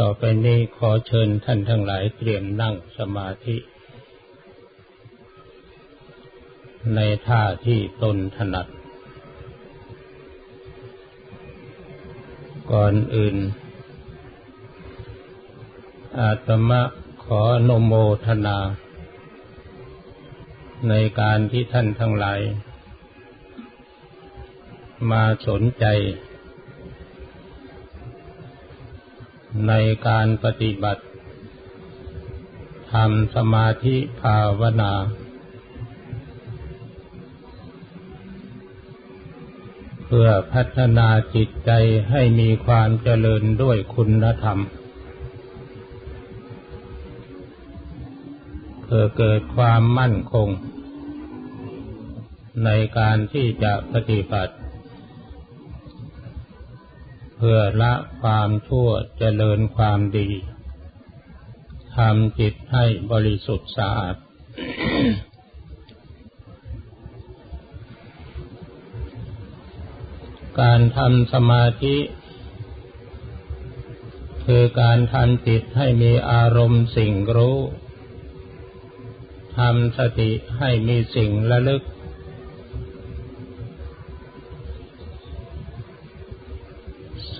ต่อไปนี้ขอเชิญท่านทั้งหลายเตรียมนั่งสมาธิ ในท่าที่ตนถนัด ก่อนอื่น อาตมะขออนโมทนา ในการที่ท่านทั้งหลาย มาสนใจ ในการปฏิบัติทำสมาธิภาวนา เพื่อพัฒนาจิตใจให้มีความเจริญด้วยคุณธรรม เพื่อเกิดความมั่นคง ในการที่จะปฏิบัติ พื่อละความชั่วเจริญความดีทำจิตให้บริสุทธิ์สะอาด การทำสมาธิ คือการทำจิตให้มีอารมณ์สิ่งรู้ทำสติให้มีสิ่งระลึก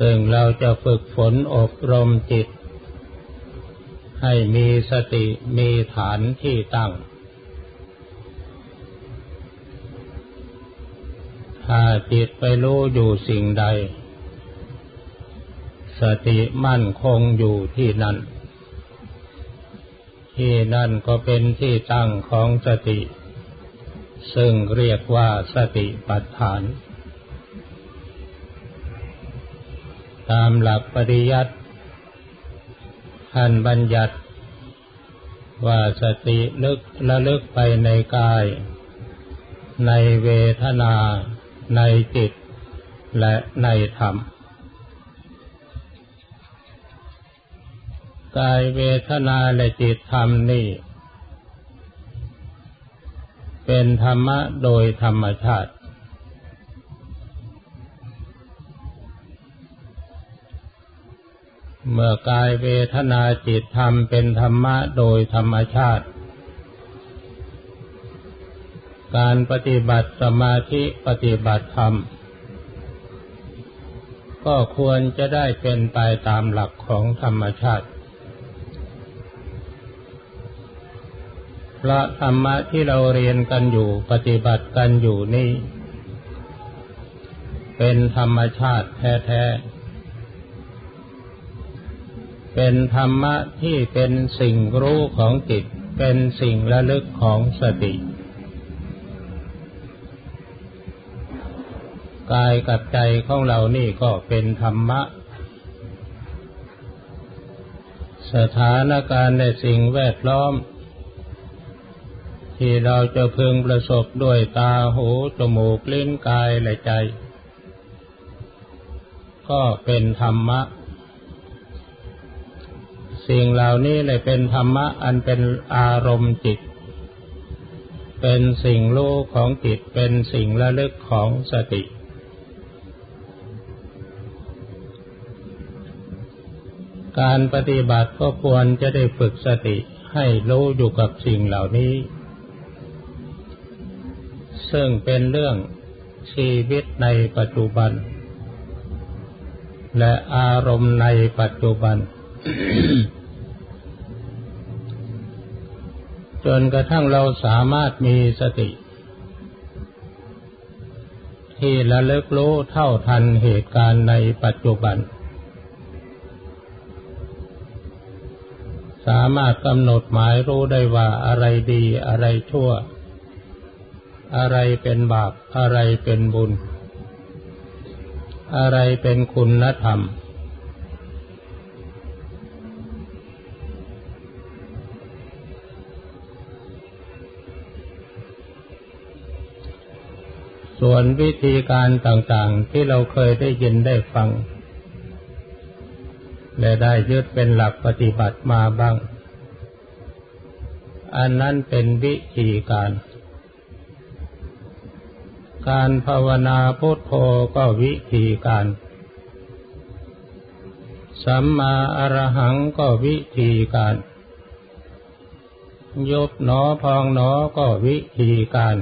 ซึ่งเราจะฝึกฝนอบรมจิต ให้มีสติมีฐานที่ตั้ง ถ้าจิตไปรู้อยู่สิ่งใด สติมั่นคงอยู่ที่นั่น ที่นั่นก็เป็นที่ตั้งของสติ ซึ่งเรียกว่าสติปัฏฐาน ตามหลักปริยัติท่านบัญญัติ ว่าสติลึกละลึกไปในกาย ในเวทนา ในจิต และในธรรม กายเวทนาและจิตธรรมนี่ เป็นธรรมะโดยธรรมชาติ เมื่อกายเวทนาจิตธรรมเป็นธรรมะโดยธรรมชาติ การปฏิบัติสมาธิปฏิบัติธรรม ก็ควรจะได้เป็นไปตามหลักของธรรมชาติ พระธรรมะที่เราเรียนกันอยู่ปฏิบัติกันอยู่นี่ เป็นธรรมชาติแท้ๆ เป็นธรรมะที่เป็นสิ่งรู้ของจิต เป็นสิ่งระลึกของสติ กายกับใจของเรานี่ก็เป็นธรรมะ สถานการณ์ในสิ่งแวดล้อม ที่เราจะพึงประสบด้วยตาหูจมูกลิ้นกายและใจ ก็เป็นธรรมะ สิ่งเหล่านี้เลยเป็นธรรมะอันเป็นอารมณ์จิต เป็นสิ่งรู้ของจิต เป็นสิ่งระลึกของสติ การปฏิบัติก็ควรจะได้ฝึกสติให้รู้อยู่กับสิ่งเหล่านี้ ซึ่งเป็นเรื่องชีวิตในปัจจุบัน และอารมณ์ในปัจจุบัน จนกระทั่งเราสามารถมีสติ ที่ระลึกรู้เท่าทันเหตุการณ์ในปัจจุบัน สามารถกำหนดหมายรู้ได้ว่าอะไรดีอะไรชั่ว อะไรเป็นบาปอะไรเป็นบุญ อะไรเป็นคุณธรรม ส่วนวิธีการต่างๆ ที่เราเคยได้ยินได้ฟัง และได้ยึดเป็นหลักปฏิบัติมาบ้าง อันนั้นเป็นวิธีการ การภาวนาพุทโธก็วิธีการ สัมมาอรหังก็วิธีการยบหนอพองหนอก็วิธีการ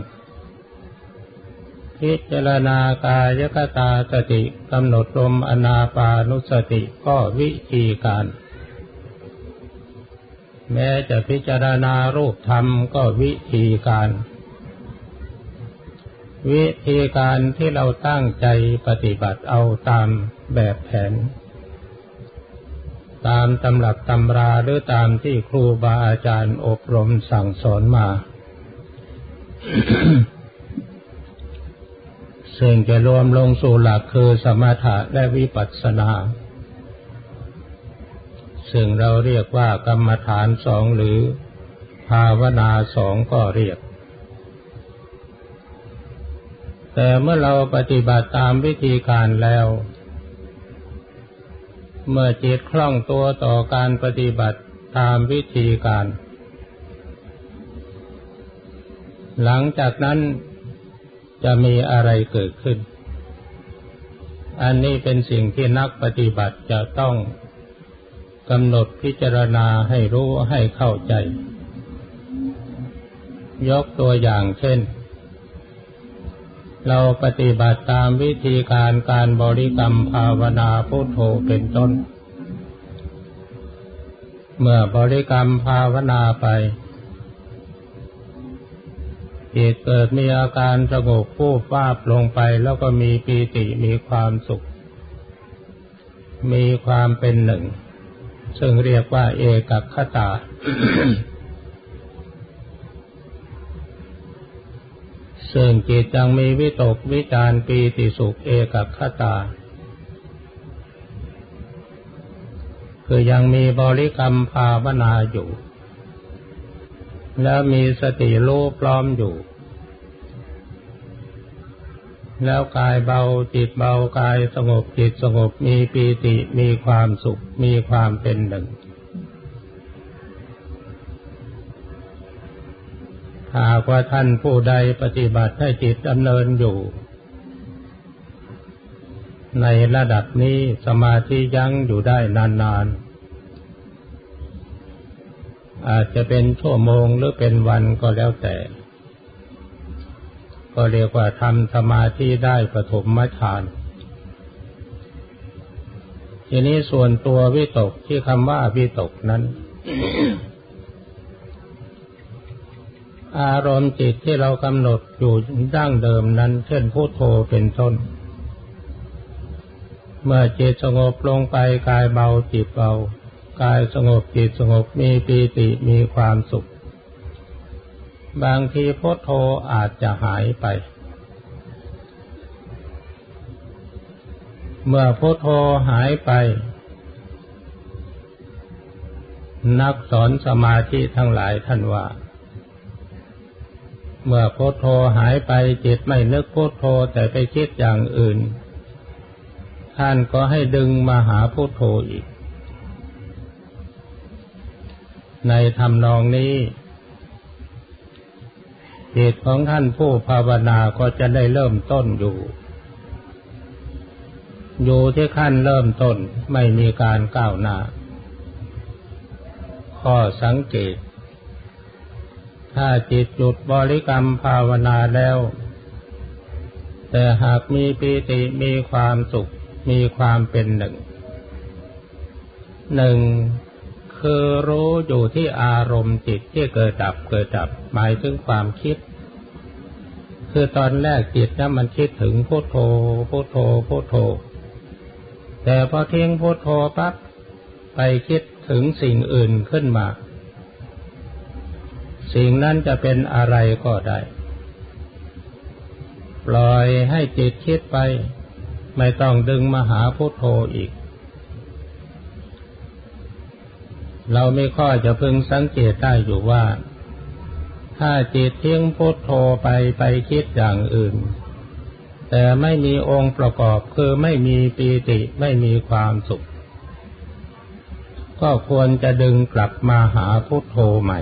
พิจารณากายกตาสติกำหนดลมอนาปานุสติก็วิธีการ แม้จะพิจารณารูปธรรมก็วิธีการ วิธีการที่เราตั้งใจปฏิบัติเอาตามแบบแผน ตามตำรับตำราหรือตามที่ครูบาอาจารย์อบรมสั่งสอนมา ซึ่งจะรวมลงสู่หลักคือสมถะและวิปัสสนา ซึ่งเราเรียกว่ากรรมฐานสองหรือภาวนาสองก็เรียก แต่เมื่อเราปฏิบัติตามวิธีการแล้ว เมื่อจิตคล่องตัวต่อการปฏิบัติตามวิธีการ หลังจากนั้น จะมีอะไรเกิดขึ้น อันนี้เป็นสิ่งที่นักปฏิบัติจะต้องกำหนดพิจารณาให้รู้ให้เข้าใจ ยกตัวอย่างเช่น เราปฏิบัติตามวิธีการการบริกรรมภาวนาพุทโธเป็นต้น เมื่อบริกรรมภาวนาไป จิตเกิดมีอาการสงบผู้ฟาบลงไปแล้วก็มีปีติมีความสุข มีความเป็นหนึ่ง ซึ่งเรียกว่าเอกคตา ซึ่งจิตยังมีวิตกวิจารปีติสุขเอกคตา คือยังมีบริกรรมภาวนาอยู่ แล้วมีสติรู้พร้อมอยู่ แล้วกายเบาจิตเบากายสงบจิตสงบมีปีติมีความสุขมีความเป็นหนึ่งหากว่าท่านผู้ใดปฏิบัติให้จิตดำเนินอยู่ ในระดับนี้สมาธิยั้งอยู่ได้นานๆ อาจจะเป็นชั่วโมงหรือเป็นวันก็แล้วแต่ ก็เรียกว่าทำสมาธิได้ปฐมฌาน ทีนี้ส่วนตัววิตกที่คำว่าวิตกนั้น อารมณ์จิตที่เรากำหนดอยู่ดั้งเดิมนั้น เช่นพุโทโธเป็นต้น เมื่อจิตสงบลงไปกายเบาจิตเบา กายสงบจิตสงบมีปีติมีความสุข บางทีพุโทโธอาจจะหายไป เมื่อพุโทโธหายไป นักสอนสมาธิทั้งหลายท่านว่า เมื่อพุทโธหายไปจิตไม่นึกพุทโธแต่ไปคิดอย่างอื่น ท่านก็ให้ดึงมาหาพุทโธอีก ในทำนองนี้จิตของท่านผู้ภาวนาก็จะได้เริ่มต้นอยู่ อยู่ที่ขั้นเริ่มต้นไม่มีการก้าวหน้า ข้อสังเกต ถ้าจิตหยุดบริกรรมภาวนาแล้ว แต่หากมีปีติมีความสุขมีความเป็นหนึ่ง หนึ่ง คือรู้อยู่ที่อารมณ์จิตที่เกิดดับเกิดดับหมายถึงความคิด คือตอนแรกจิตนั้นมันคิดถึงพุทโธพุทโธพุทโธ แต่พอเทิ้งพุทโธปั๊บไปคิดถึงสิ่งอื่นขึ้นมา สิ่งนั้นจะเป็นอะไรก็ได้ ปล่อยให้จิตคิดไป ไม่ต้องดึงมาหาพุทโธอีก เราไม่ข้อจะพึงสังเกตได้อยู่ว่า ถ้าจิตทิ้งพุทโธไปไปคิดอย่างอื่น แต่ไม่มีองค์ประกอบคือไม่มีปีติไม่มีความสุข ก็ควรจะดึงกลับมาหาพุทโธใหม่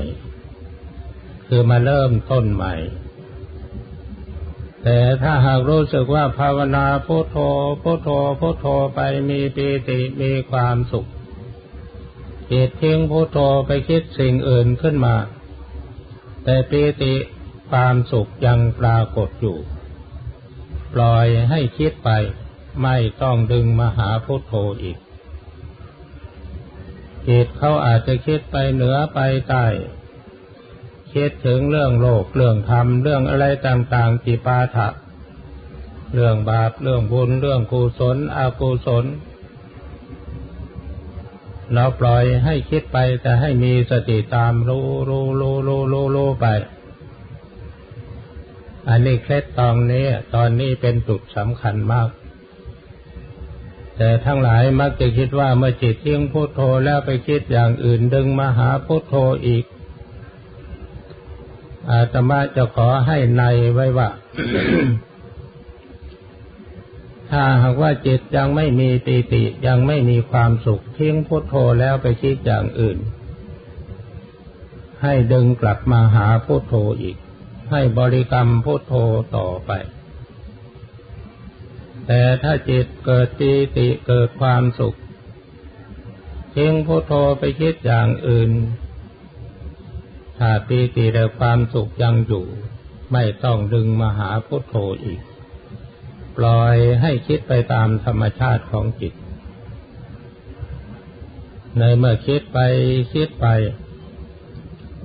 คือมาเริ่มต้นใหม่แต่ถ้าหากรู้สึกว่าภาวนาพุโทโธพุโทโธพุโทโธไปมีปีติมีความสุข จิตทิ้งพุทโธไปคิดสิ่งอื่นขึ้นมา แต่ปีติความสุขยังปรากฏอยู่ ปล่อยให้คิดไปไม่ต้องดึงมาหาพุทโธอีกจิตเขาอาจจะคิดไปเหนือไปใต้คิดถึงเรื่องโลกเรื่องธรรมเรื่องอะไรต่างๆจิปาถะเรื่องบาปเรื่องบุญเรื่องกุศลอกุศล เราปล่อยให้คิดไปแต่ให้มีสติตามรู้รู้รู้รู้รู้รู้ไป อันนี้เคล็ดตอนนี้ ตอนนี้เป็นจุดสำคัญมาก แต่ทั้งหลายมักจะคิดว่าเมื่อจิตทิ้งพุโทโธแล้วไปคิดอย่างอื่นดึงมาหาพุโทโธอีก อาตมาจะขอให้ในไว้ว่า ถ้าหากว่าจิตยังไม่มีปีติยังไม่มีความสุขทิ้งพุทโธแล้วไปคิดอย่างอื่น ให้ดึงกลับมาหาพุทโธอีก ให้บริกรรมพุทโธต่อไป แต่ถ้าจิตเกิดปีติเกิดความสุขทิ้งพุทโธไปคิดอย่างอื่น ถ้าปีติและความสุขยังอยู่ ไม่ต้องดึงมาหาพุทโธอีก ปล่อยให้คิดไปตามธรรมชาติของจิต ในเมื่อคิดไปคิดไป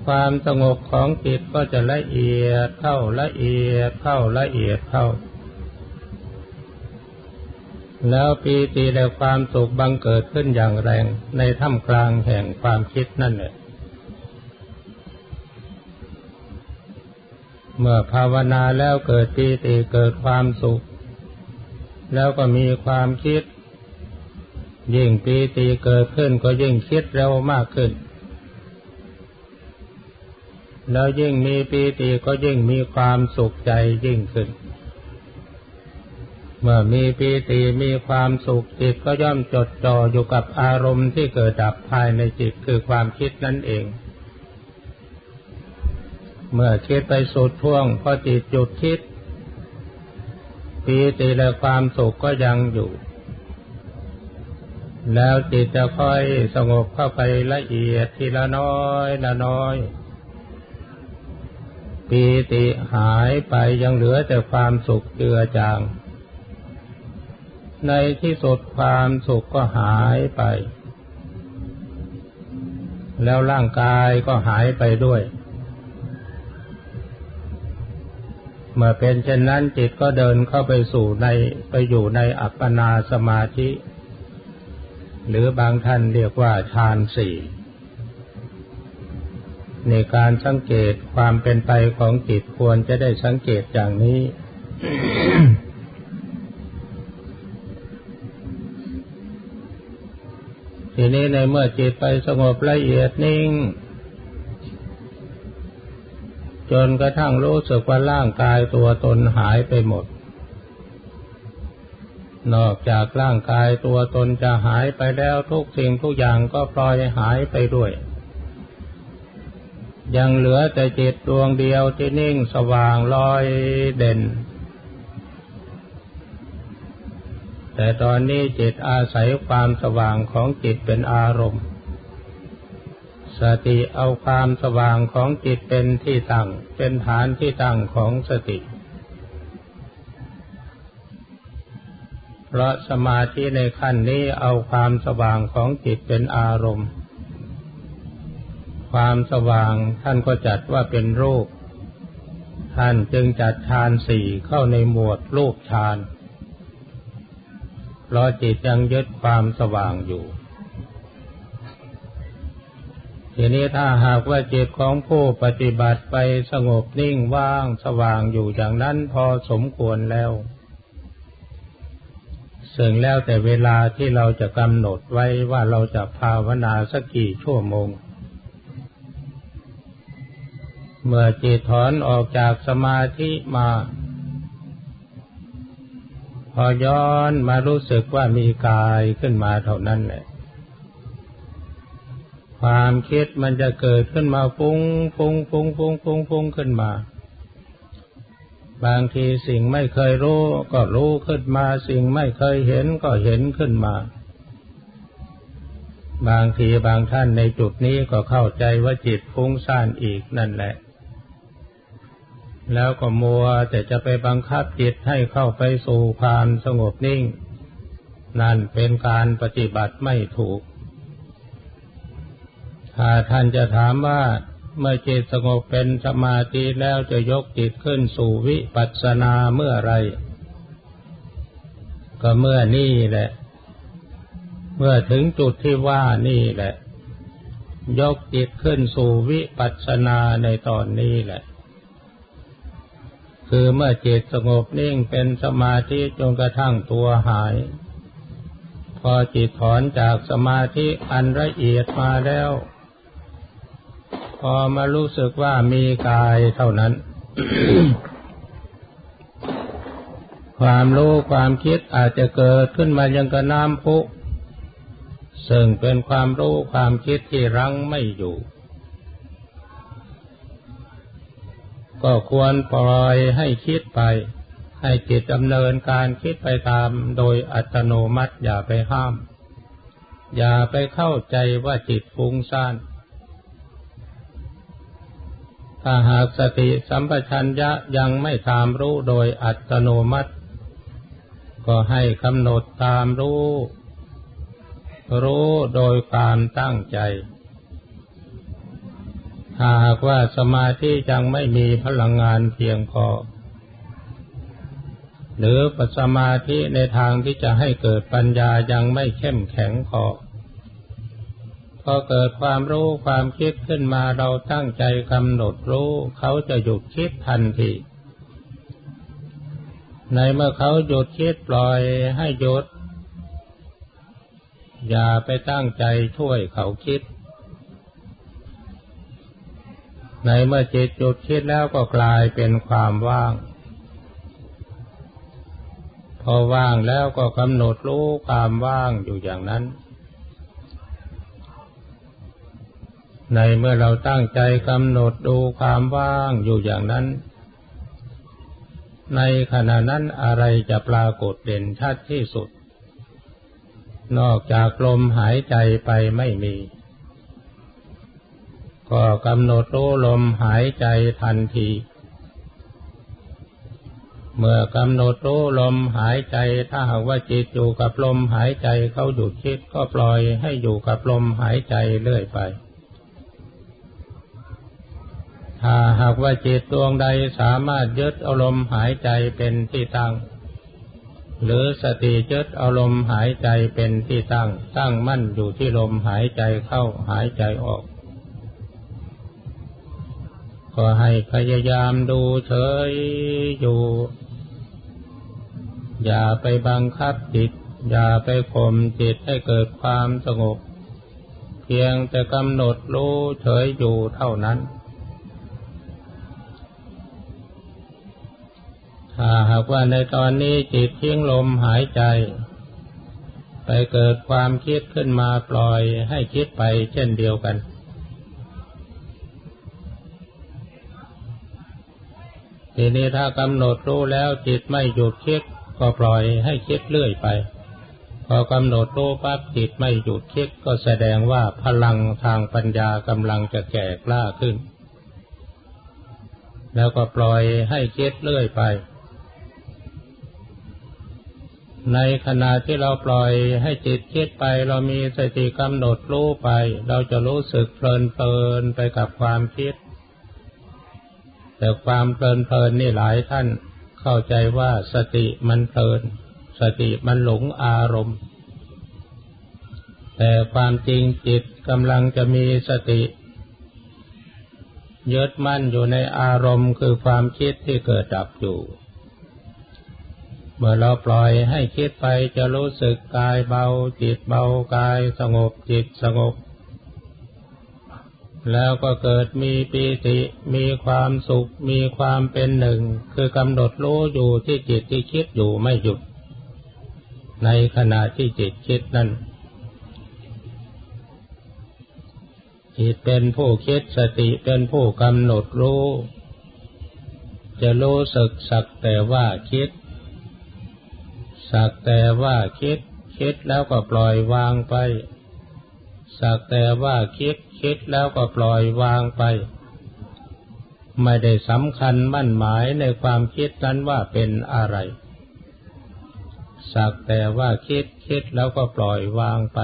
ความสงบของจิตก็จะละเอียดเข้าละเอียดเข้าละเอียดเข้า แล้วปีติและความสุขบังเกิดขึ้นอย่างแรงในท่ามกลางแห่งความคิดนั่นแหละเมื่อภาวนาแล้วเกิดปีติเกิดความสุข แล้วก็มีความคิด ยิ่งปีติเกิดขึ้นก็ยิ่งคิดเร็วมากขึ้น แล้วยิ่งมีปีติก็ยิ่งมีความสุขใจยิ่งขึ้น เมื่อมีปีติมีความสุขจิตก็ย่อมจดจ่ออยู่กับอารมณ์ที่เกิดดับภายในจิตคือความคิดนั่นเองเมื่อคิดไปสุดท่วงพอจิตหยุดคิด ปีติและความสุขก็ยังอยู่ แล้วจิตจะค่อยสงบเข้าไปละเอียดทีละน้อยละน้อย ปีติหายไปยังเหลือแต่ความสุขเจือจาง ในที่สุดความสุขก็หายไป แล้วร่างกายก็หายไปด้วย เมื่อเป็นเช่นนั้นจิตก็เดินเข้าไปสู่ในไปอยู่ในอัปปนาสมาธิ หรือบางท่านเรียกว่าฌานสี่ในการสังเกตความเป็นไปของจิตควรจะได้สังเกตอย่างนี้ ทีนี้ในเมื่อจิตไปสงบละเอียดนิ่ง จนกระทั่งรู้สึกว่าร่างกายตัวตนหายไปหมด นอกจากร่างกายตัวตนจะหายไปแล้วทุกสิ่งทุกอย่างก็ปล่อยหายไปด้วย ยังเหลือแต่จิตดวงเดียวที่นิ่งสว่างลอยเด่น แต่ตอนนี้จิตอาศัยความสว่างของจิตเป็นอารมณ์ สติเอาความสว่างของจิตเป็นที่ตั้ง เป็นฐานที่ตั้งของสติ เพราะสมาธิในขั้นนี้เอาความสว่างของจิตเป็นอารมณ์ ความสว่างท่านก็จัดว่าเป็นรูป ท่านจึงจัดฌานสี่เข้าในหมวดรูปฌาน เพราะจิตยังยึดความสว่างอยู่ ทีนี้ถ้าหากว่าจิตของผู้ปฏิบัติไปสงบนิ่งว่างสว่างอยู่อย่างนั้นพอสมควรแล้ว ซึ่งแล้วแต่เวลาที่เราจะกำหนดไว้ว่าเราจะภาวนาสักกี่ชั่วโมง เมื่อจิตถอนออกจากสมาธิมา พอย้อนมารู้สึกว่ามีกายขึ้นมาเท่านั้นแหละ ความคิดมันจะเกิดขึ้นมาฟุ้งฟุ้งฟุ้งฟุ้งฟุ้งฟุ้งขึ้นมา บางทีสิ่งไม่เคยรู้ ก็รู้ขึ้นมา สิ่งไม่เคยเห็นก็เห็นขึ้นมา บางทีบางท่านในจุดนี้ก็เข้าใจว่าจิตฟุ้งซ่านอีกนั่นแหละ แล้วก็มัวแต่จะไปบังคับจิตให้เข้าไปสู่ความสงบนิ่ง นั่นเป็นการปฏิบัติไม่ถูก ถ้าท่านจะถามว่าเมื่อจิตสงบเป็นสมาธิแล้วจะยกจิตขึ้นสู่วิปัสสนาเมื่อไร ก็เมื่อนี่แหละ เมื่อถึงจุดที่ว่านี่แหละ ยกจิตขึ้นสู่วิปัสสนาในตอนนี้แหละ คือเมื่อจิตสงบนิ่งเป็นสมาธิจนกระทั่งตัวหาย พอจิตถอนจากสมาธิอันละเอียดมาแล้ว พอมารู้สึกว่ามีกายเท่านั้น ความรู้ความคิดอาจจะเกิดขึ้นมายังกระน้ำพุซึ่งเป็นความรู้ความคิดที่รั้งไม่อยู่ ก็ควรปล่อยให้คิดไป ให้จิตดำเนินการคิดไปตามโดยอัตโนมัติอย่าไปห้าม อย่าไปเข้าใจว่าจิตฟุ้งซ่าน ถ้าหากสติสัมปชัญญะยังไม่ตามรู้โดยอัตโนมัติ ก็ให้กำหนดตามรู้ รู้โดยความตั้งใจหากว่าสมาธิยังไม่มีพลังงานเพียงพอ หรือปัสมาธิในทางที่จะให้เกิดปัญญายังไม่เข้มแข็งพอ พอเกิดความรู้ความคิดขึ้นมาเราตั้งใจกำหนดรู้ เขาจะหยุดคิดทันทีในเมื่อเขาหยุดคิดปล่อยให้หยุด อย่าไปตั้งใจช่วยเขาคิด ในเมื่อจิตจุดคิดแล้วก็กลายเป็นความว่าง พอว่างแล้วก็กำหนดรู้ความว่างอยู่อย่างนั้น ในเมื่อเราตั้งใจกำหนดดูความว่างอยู่อย่างนั้น ในขณะนั้นอะไรจะปรากฏเด่นชัดที่สุด นอกจากลมหายใจไปไม่มี ก็กำหนดรู้ลมหายใจทันที เมื่อกำหนดรู้ลมหายใจถ้าหากว่าจิตอยู่กับลมหายใจเขาหยุดคิดก็ปล่อยให้อยู่กับลมหายใจเรื่อยไป ถ้าหากว่าจิตดวงใดสามารถยึดอารมณ์หายใจเป็นที่ตั้ง หรือสติยึดอารมณ์หายใจเป็นที่ตั้ง ตั้งมั่นอยู่ที่ลมหายใจเข้าหายใจออก ก็ให้พยายามดูเฉยอยู่ อย่าไปบังคับจิต อย่าไปข่มจิตให้เกิดความสงบ เพียงแต่กำหนดรู้เฉยอยู่เท่านั้น ถ้าหากว่าในตอนนี้จิตทิ้งลมหายใจ ไปเกิดความคิดขึ้นมาปล่อยให้คิดไปเช่นเดียวกัน ทีนี้ถ้ากำหนดรู้แล้วจิตไม่หยุดคิดก็ปล่อยให้คิดเรื่อยไป พอกำหนดรู้ปั๊บจิตไม่หยุดคิดก็แสดงว่าพลังทางปัญญากำลังจะแก่กล้าขึ้น แล้วก็ปล่อยให้คิดเรื่อยไป ในขณะที่เราปล่อยให้จิตคิดไป เรามีสติกำหนดรู้ไป เราจะรู้สึกเพลินเพลินไปกับความคิด แต่ความเพลินเพลินนี่หลายท่านเข้าใจว่าสติมันเพลิน สติมันหลงอารมณ์ แต่ความจริงจิตกำลังจะมีสติยึดมั่นอยู่ในอารมณ์คือความคิดที่เกิดดับอยู่ เมื่อเราปล่อยให้คิดไปจะรู้สึกกายเบา จิตเบากายสงบจิตสงบ แล้วก็เกิดมีปีติมีความสุข มีความเป็นหนึ่ง คือกำหนดรู้อยู่ที่จิตที่คิดอยู่ไม่หยุด ในขณะที่จิตคิดนั้นจิตเป็นผู้คิดสติเป็นผู้กำหนดรู้ จะรู้สึกสักแต่ว่าคิด สักแต่ว่าคิดคิดแล้วก็ปล่อยวางไป สักแต่ว่าคิดคิดแล้วก็ปล่อยวางไป ไม่ได้สำคัญมั่นหมายในความคิดนั้นว่าเป็นอะไร สักแต่ว่าคิดคิดแล้วก็ปล่อยวางไป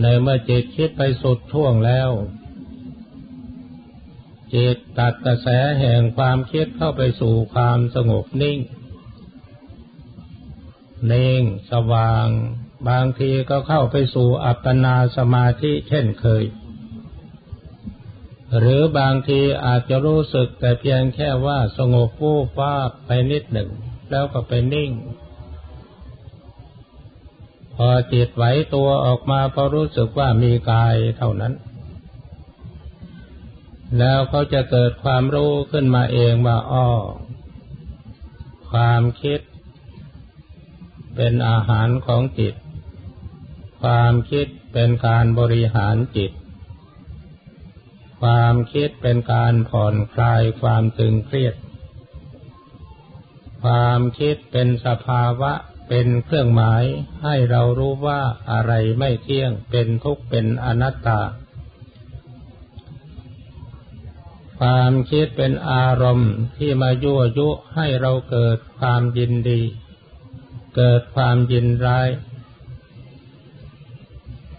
ในเมื่อจิตคิดไปสุดท่วงแล้ว จิตตัดกระแสแห่งความคิดเข้าไปสู่ความสงบนิ่ง เน่งสว่าง บางทีก็เข้าไปสู่อัปปนาสมาธิเช่นเคย หรือบางทีอาจจะรู้สึกแต่เพียงแค่ว่าสงบฟูฟ้าไปนิดหนึ่ง แล้วก็ไปนิ่ง พอจิตไหวตัวออกมาพอรู้สึกว่ามีกายเท่านั้น แล้วเขาจะเกิดความรู้ขึ้นมาเองว่าอ้อความคิด เป็นอาหารของจิต ความคิดเป็นการบริหารจิต ความคิดเป็นการผ่อนคลายความตึงเครียด ความคิดเป็นสภาวะเป็นเครื่องหมายให้เรารู้ว่าอะไรไม่เที่ยงเป็นทุกข์เป็นอนัตตา ความคิดเป็นอารมณ์ที่มายั่วยุให้เราเกิดความยินดี เกิดความยินร้าย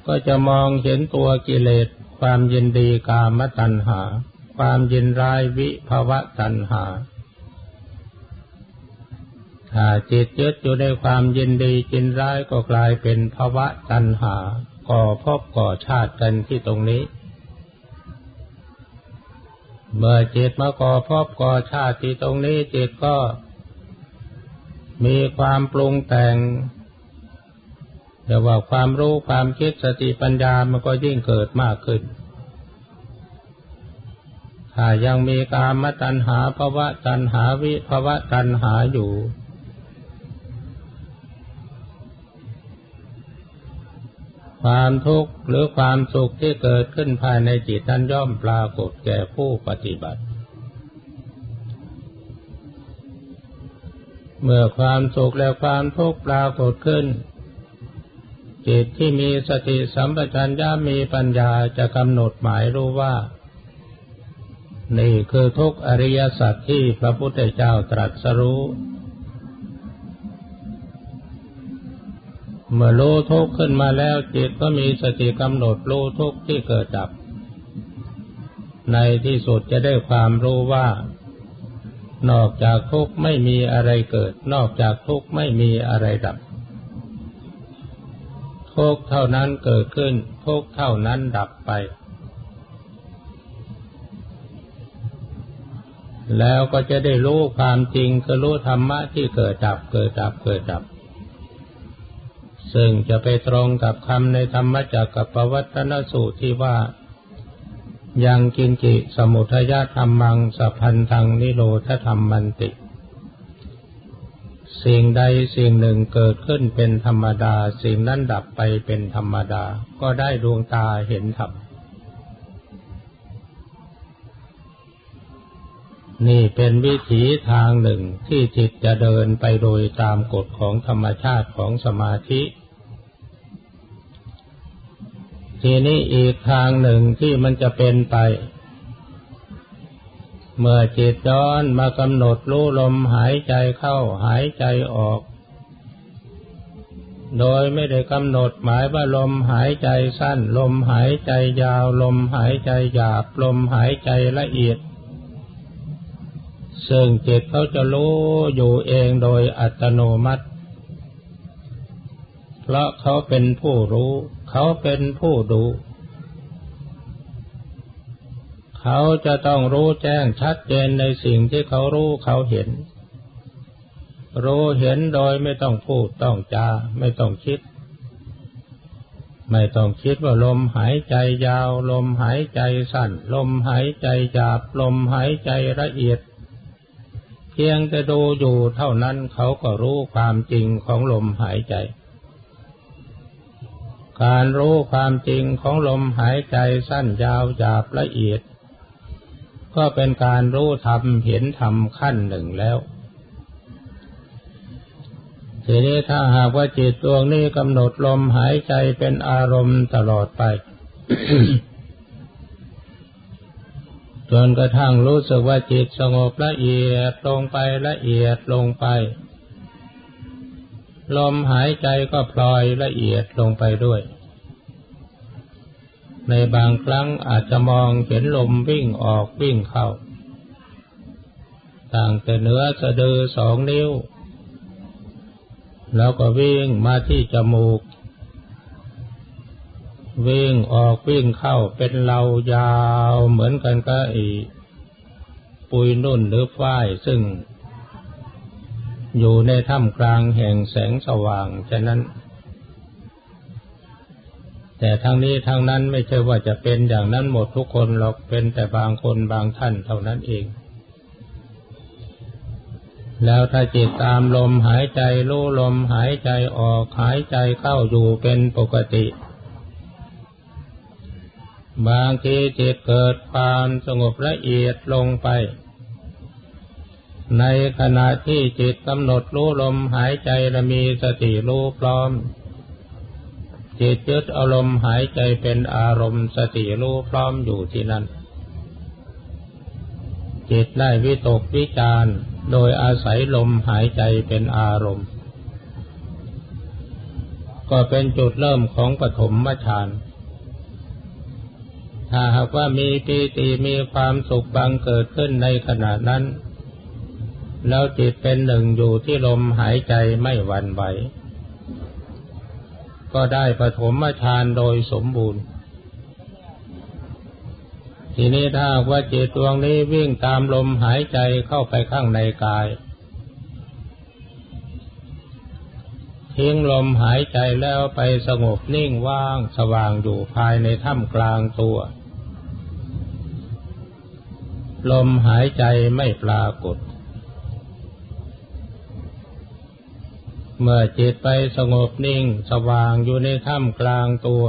ก็จะมองเห็นตัวกิเลส ความยินดีกามตัณหา ความยินร้ายวิภวะตัณหา ถ้าจิตยึดอยู่ในความยินดีจินร้ายก็กลายเป็นภวะตัณหา ก่อพบก่อชาติกันที่ตรงนี้เมื่อจิตมาก่อพบก่อชาติที่ตรงนี้จิตก็ มีความปรุงแต่งแต่ว่าความรู้ความคิดสติปัญญามันก็ยิ่งเกิดมากขึ้น ถ้ายังมีกามตัณหาภวะตัณหาวิภวะตัณหาอยู่ ความทุกข์หรือความสุขที่เกิดขึ้นภายในจิตนั้นย่อมปรากฏแก่ผู้ปฏิบัติ เมื่อความสุขและความทุกข์ปรากฏขึ้น จิตที่มีสติสัมปชัญญะมีปัญญาจะกำหนดหมายรู้ว่า นี่คือทุกอริยสัจที่พระพุทธเจ้าตรัสรู้ เมื่อรู้ทุกขึ้นมาแล้วจิตก็มีสติกำหนดรู้ทุกที่เกิดดับ ในที่สุดจะได้ความรู้ว่า นอกจากทุกข์ไม่มีอะไรเกิด นอกจากทุกข์ไม่มีอะไรดับทุกข์เท่านั้นเกิดขึ้นทุกข์เท่านั้นดับไป แล้วก็จะได้รู้ความจริงคือรู้ธรรมะที่เกิดดับเกิดดับเกิดดับ ซึ่งจะไปตรงกับคำในธรรมจักกับปวัตนสูตรที่ว่า ยังกินจิสมุทยธรรมังสัพพันธังนิโรธธรรมมันติ สิ่งใดสิ่งหนึ่งเกิดขึ้นเป็นธรรมดา สิ่งนั้นดับไปเป็นธรรมดา ก็ได้ดวงตาเห็นธรรมนี่เป็นวิถีทางหนึ่งที่จิตจะเดินไปโดยตามกฎของธรรมชาติของสมาธิ ทีนี้อีกทางหนึ่งที่มันจะเป็นไป เมื่อจิตย้อนมากำหนดรู้ลมหายใจเข้าหายใจออก โดยไม่ได้กำหนดหมายว่าลมหายใจสั้น ลมหายใจยาว ลมหายใจหยาบ ลมหายใจละเอียด ซึ่งจิตเขาจะรู้อยู่เองโดยอัตโนมัติ เพราะเขาเป็นผู้รู้ เขาเป็นผู้ดู เขาจะต้องรู้แจ้งชัดเจนในสิ่งที่เขารู้เขาเห็น รู้เห็นโดยไม่ต้องพูดต้องจา ไม่ต้องคิด ไม่ต้องคิดว่าลมหายใจยาว ลมหายใจสั้น ลมหายใจหยาบ ลมหายใจละเอียดเพียงแต่ดูอยู่เท่านั้นเขาก็รู้ความจริงของลมหายใจ การรู้ความจริงของลมหายใจสั้นยาวหยาบละเอียด ก็เป็นการรู้ธรรมเห็นธรรมขั้นหนึ่งแล้ว ทีนี้ถ้าหากว่าจิตดวงนี้กำหนดลมหายใจเป็นอารมณ์ตลอดไปจนกระทั่งรู้สึกว่าจิตสงบละเอียดลงไปละเอียดลงไป ลมหายใจก็พลอยละเอียดลงไปด้วย ในบางครั้งอาจจะมองเห็นลมวิ่งออกวิ่งเข้า ต่างแต่เนื้อสะดือสองนิ้ว แล้วก็วิ่งมาที่จมูก วิ่งออกวิ่งเข้าเป็นเรายาวเหมือนกันก็อีปุยนุ่นหรือฝ้ายซึ่งอยู่ในถ้ำกลางแห่งแสงสว่าง ฉะนั้น แต่ทั้งนี้ทั้งนั้นไม่ใช่ว่าจะเป็นอย่างนั้นหมดทุกคนหรอกเป็นแต่บางคนบางท่านเท่านั้นเอง แล้วถ้าจิตตามลมหายใจรู้ลมหายใจออกหายใจเข้าอยู่เป็นปกติ บางทีจิตเกิดความสงบละเอียดลงไป ในขณะที่จิตกำหนดรู้ลมหายใจและมีสติรู้พร้อม จิตยึดอารมณ์หายใจเป็นอารมณ์สติรู้พร้อมอยู่ที่นั่น จิตได้วิตกวิจารโดยอาศัยลมหายใจเป็นอารมณ์ ก็เป็นจุดเริ่มของปฐมฌานถ้าหากว่ามีปีติมีความสุขบังเกิดขึ้นในขณะนั้น แล้วจิตเป็นหนึ่งอยู่ที่ลมหายใจไม่หวั่นไหว ก็ได้ปฐมฌานโดยสมบูรณ์ ทีนี้ถ้าว่าจิตดวงนี้วิ่งตามลมหายใจเข้าไปข้างในกาย ทิ้งลมหายใจแล้วไปสงบนิ่งว่างสว่างอยู่ภายในถ้ำกลางตัว ลมหายใจไม่ปรากฏ เมื่อจิตไปสงบนิ่งสว่างอยู่ในถ้ำกลางตัว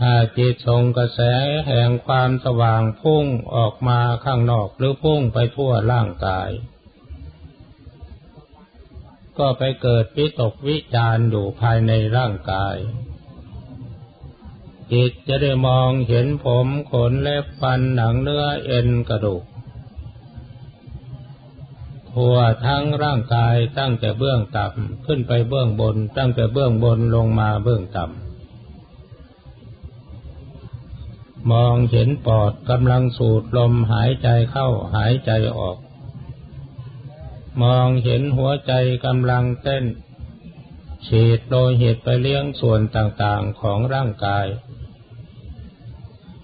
ถ้าจิตส่งกระแสแห่งความสว่างพุ่งออกมาข้างนอกหรือพุ่งไปทั่วร่างกาย ก็ไปเกิดวิตกวิจารอยู่ภายในร่างกาย จิตจะได้มองเห็นผมขนเล็บฟันหนังเนื้อเอ็นกระดูก ทั่วทั้งร่างกายตั้งแต่เบื้องต่ำขึ้นไปเบื้องบน ตั้งแต่เบื้องบนลงมาเบื้องต่ำมองเห็นปอดกำลังสูดลมหายใจเข้าหายใจออก มองเห็นหัวใจกำลังเต้นฉีดโดยเหตุไปเลี้ยงส่วนต่างๆของร่างกาย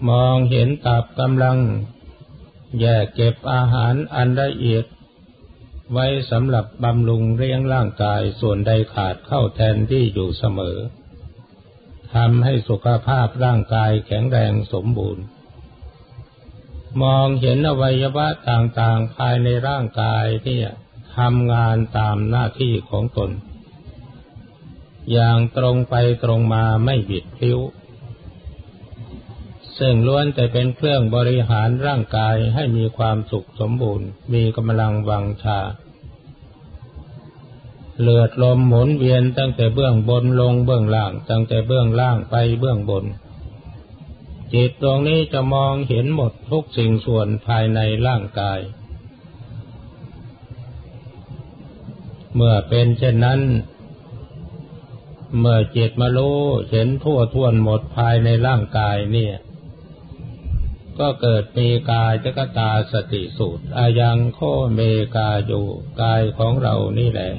มองเห็นตับกำลัง แยกเก็บอาหารอันละเอียด ไว้สำหรับบำรุงเรียงร่างกายส่วนใดขาดเข้าแทนที่อยู่เสมอทำให้สุขภาพร่างกายแข็งแรงสมบูรณ์ มองเห็นอวัยวะต่างๆภายในร่างกายที่ทำงานตามหน้าที่ของตน อย่างตรงไปตรงมาไม่บิดพลิ้ว ซึ่งล้วนแต่เป็นเครื่องบริหารร่างกายให้มีความสุขสมบูรณ์ มีกำลังวังชา เลือดลมหมุนเวียนตั้งแต่เบื้องบนลงเบื้องล่าง ตั้งแต่เบื้องล่างไปเบื้องบน จิตตรงนี้จะมองเห็นหมดทุกสิ่งส่วนภายในร่างกาย เมื่อเป็นเช่นนั้นเมื่อจิตมารู้เห็นทั่วท่วนหมดภายในร่างกายเนี่ย ก็เกิดมีกายจักตาสติสูตร อายังโคเมกาอยู่กายของเรานี่แหละ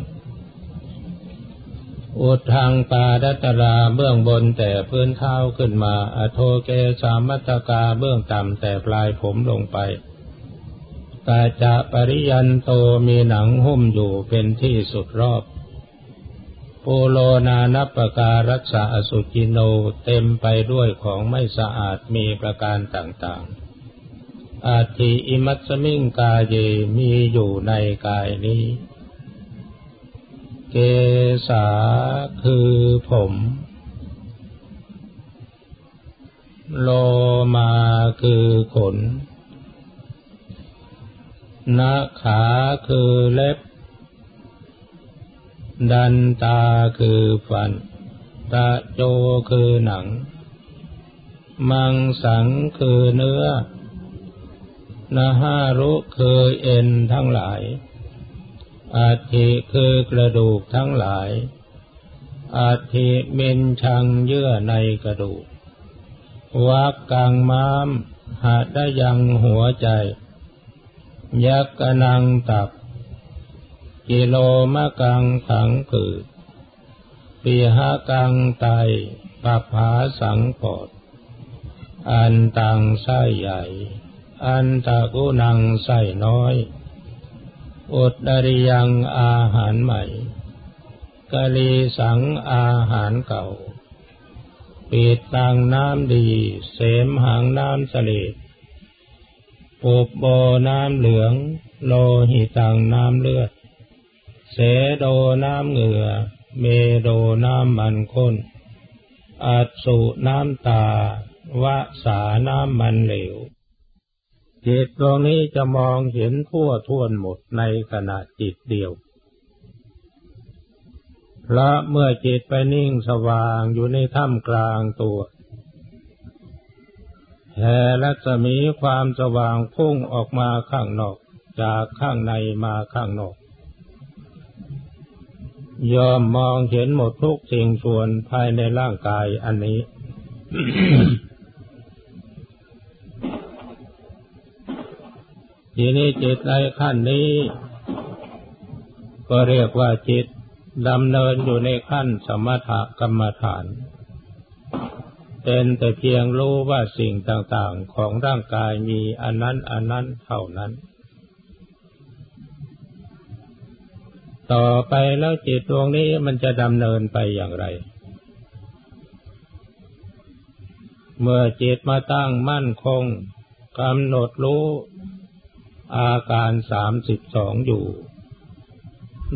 อุดทางปาดัตราเบื้องบนแต่พื้นเท้าขึ้นมา อโทเกสามัตกาเบื้องต่ำแต่ปลายผมลงไปกาจะปริยันโตมีหนังหุ้มอยู่เป็นที่สุดรอบ ปูโลนานัปการักษาอสุจิโนเต็มไปด้วยของไม่สะอาดมีประการต่างๆ อาทิอิมัสมิงกาเยมีอยู่ในกายนี้ เกษาคือผม โลมาคือขนนาขาคือเล็บ ดันตาคือฟัน ตะโจคือหนัง มังสังคือเนื้อ นาหารุคือเอ็นทั้งหลาย อาทิคือกระดูกทั้งหลาย อาทิเมนชังเยื่อในกระดูก วักกังม้ามหาดยังหัวใจ ยักกนังตับ กิโลมะกังขังผืดปีหากังไตปัผาสังปอดอันตังไส้ใหญ่ อันตะกุนังไส้น้อยอดดริยังอาหารใหม่กะลีสังอาหารเก่าปิดตังน้ำดี เสมหางน้ำเสลดปุบโบน้ำเหลือง โลหิตังน้ำเลือด เสโดน้ำเหงื่อ เมโดน้ำมันข้นอัสุน้ำตาวะสาน้ำมันเหลวจิตดวงนี้จะมองเห็นทั่วท่วนหมดในขณะจิตเดียวพระเมื่อจิตไปนิ่งสว่างอยู่ในถ้ำกลางตัวแผ่รัศมีความสว่างพุ่งออกมาข้างนอก จากข้างในมาข้างนอก ยอมมองเห็นหมดทุกสิ่งส่วนภายในร่างกายอันนี้ ทีนี้จิตในขั้นนี้ ก็เรียกว่าจิตดำเนินอยู่ในขั้นสมถกรรมฐาน เป็นแต่เพียงรู้ว่าสิ่งต่างๆของร่างกายมีอันนั้นอันนั้นเท่านั้น ต่อไปแล้วจิตดวงนี้มันจะดำเนินไปอย่างไร เมื่อจิตมาตั้งมั่นคงกำหนดรู้อาการสามสิบสองอยู่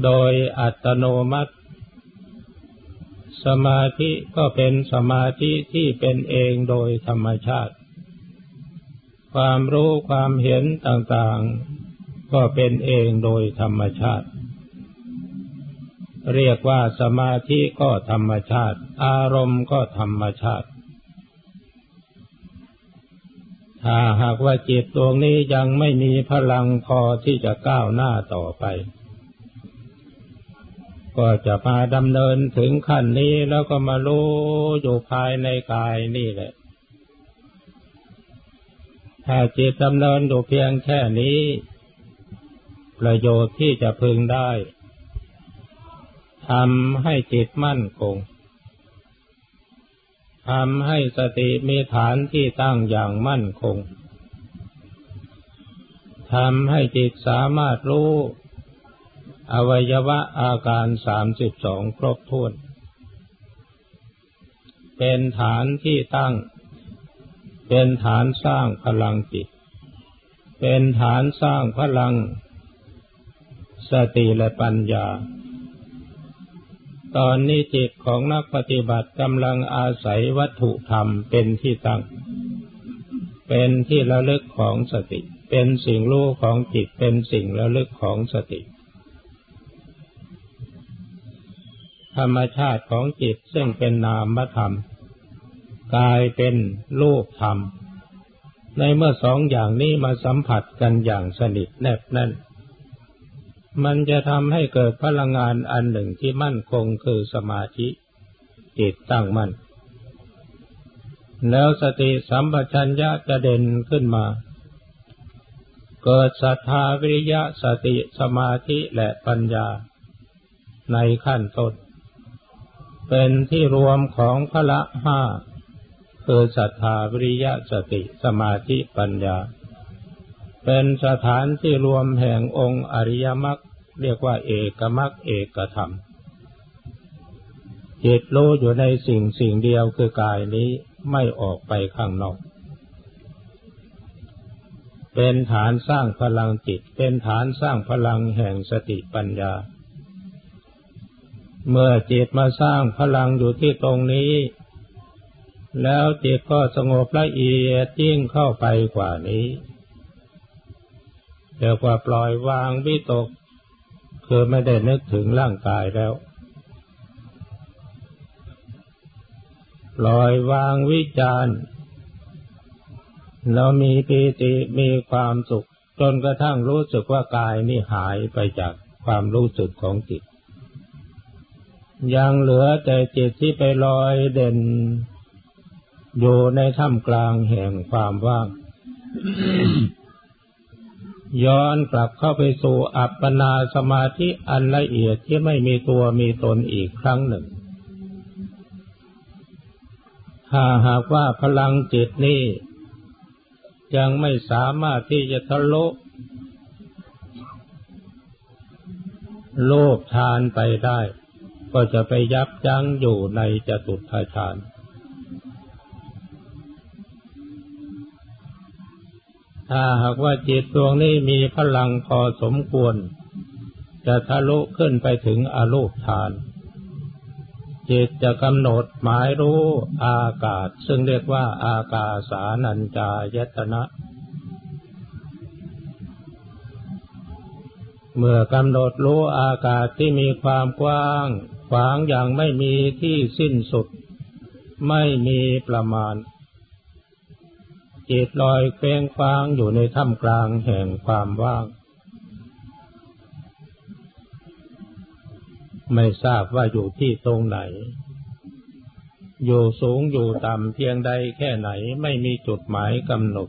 โดยอัตโนมัติ สมาธิก็เป็นสมาธิที่เป็นเองโดยธรรมชาติ ความรู้ความเห็นต่างๆ ก็เป็นเองโดยธรรมชาติ เรียกว่าสมาธิก็ธรรมชาติ อารมณ์ก็ธรรมชาติ ถ้าหากว่าจิตดวงนี้ยังไม่มีพลังพอที่จะก้าวหน้าต่อไป ก็จะมาดำเนินถึงขั้นนี้แล้วก็มารู้อยู่ภายในกายนี่แหละ ถ้าจิตดำเนินอยู่เพียงแค่นี้ ประโยชน์ที่จะพึงได้ ทำให้จิตมั่นคงทำให้สติมีฐานที่ตั้งอย่างมั่นคงทำให้จิตสามารถรู้ อวัยวะอาการสามสิบสองครบถ้วน เป็นฐานที่ตั้ง เป็นฐานสร้างพลังจิต เป็นฐานสร้างพลัง สติและปัญญา ตอนนี้จิตของนักปฏิบัติกำลังอาศัยวัตถุธรรมเป็นที่ตั้ง เป็นที่ระลึกของสติ เป็นสิ่งรู้ของจิต เป็นสิ่งระลึกของสติ ธรรมชาติของจิตซึ่งเป็นนามธรรม กลายเป็นรูปธรรม ในเมื่อสองอย่างนี้มาสัมผัสกันอย่างสนิทแนบแน่น มันจะทำให้เกิดพลังงานอันหนึ่งที่มั่นคงคือสมาธิจิตตั้งมั่น แล้วสติสัมปชัญญะจะเด่นขึ้นมา เกิดศรัทธาวิริยะสติสมาธิและปัญญา ในขั้นต้นเป็นที่รวมของพละห้าคือศรัทธาวิริยะสติสมาธิปัญญา เป็นสถานที่รวมแห่งองค์อริยมรรคเรียกว่าเอกมรรคเอกธรรม จิตรู้อยู่ในสิ่งสิ่งเดียวคือกายนี้ไม่ออกไปข้างนอก เป็นฐานสร้างพลังจิต เป็นฐานสร้างพลังแห่งสติปัญญา เมื่อจิตมาสร้างพลังอยู่ที่ตรงนี้ แล้วจิตก็สงบละเอียดยิ่งเข้าไปกว่านี้ เรียกว่าปล่อยวางวิตก คือไม่ได้นึกถึงร่างกายแล้ว ปล่อยวางวิจารณ์เรามีปีติมีความสุข จนกระทั่งรู้สึกว่ากายนี่หายไปจากความรู้สึกของจิต ยังเหลือแต่จิตที่ไปลอยเด่น อยู่ในท่ามกลางแห่งความว่าง ย้อนกลับเข้าไปสู่อัปปนาสมาธิอันละเอียดที่ไม่มีตัวมีตนอีกครั้งหนึ่ง ถ้าหากว่าพลังจิตนี้ยังไม่สามารถที่จะทะลุโลภทานไปได้ ก็จะไปยับยั้งอยู่ในจตุทฌาน ถ้าหากว่าจิตดวงนี้มีพลังพอสมควร จะทะลุขึ้นไปถึงอรูปฌาน จิตจะกำหนดหมายรู้อากาศ ซึ่งเรียกว่าอากาสานัญจายตนะ เมื่อกำหนดรู้อากาศที่มีความกว้างขวางอย่างไม่มีที่สิ้นสุด ไม่มีประมาณ จิตลอยเคว้งคว้างอยู่ในถ้ำกลางแห่งความว่าง ไม่ทราบว่าอยู่ที่ตรงไหน อยู่สูงอยู่ต่ำเพียงใดแค่ไหนไม่มีจุดหมายกำหนด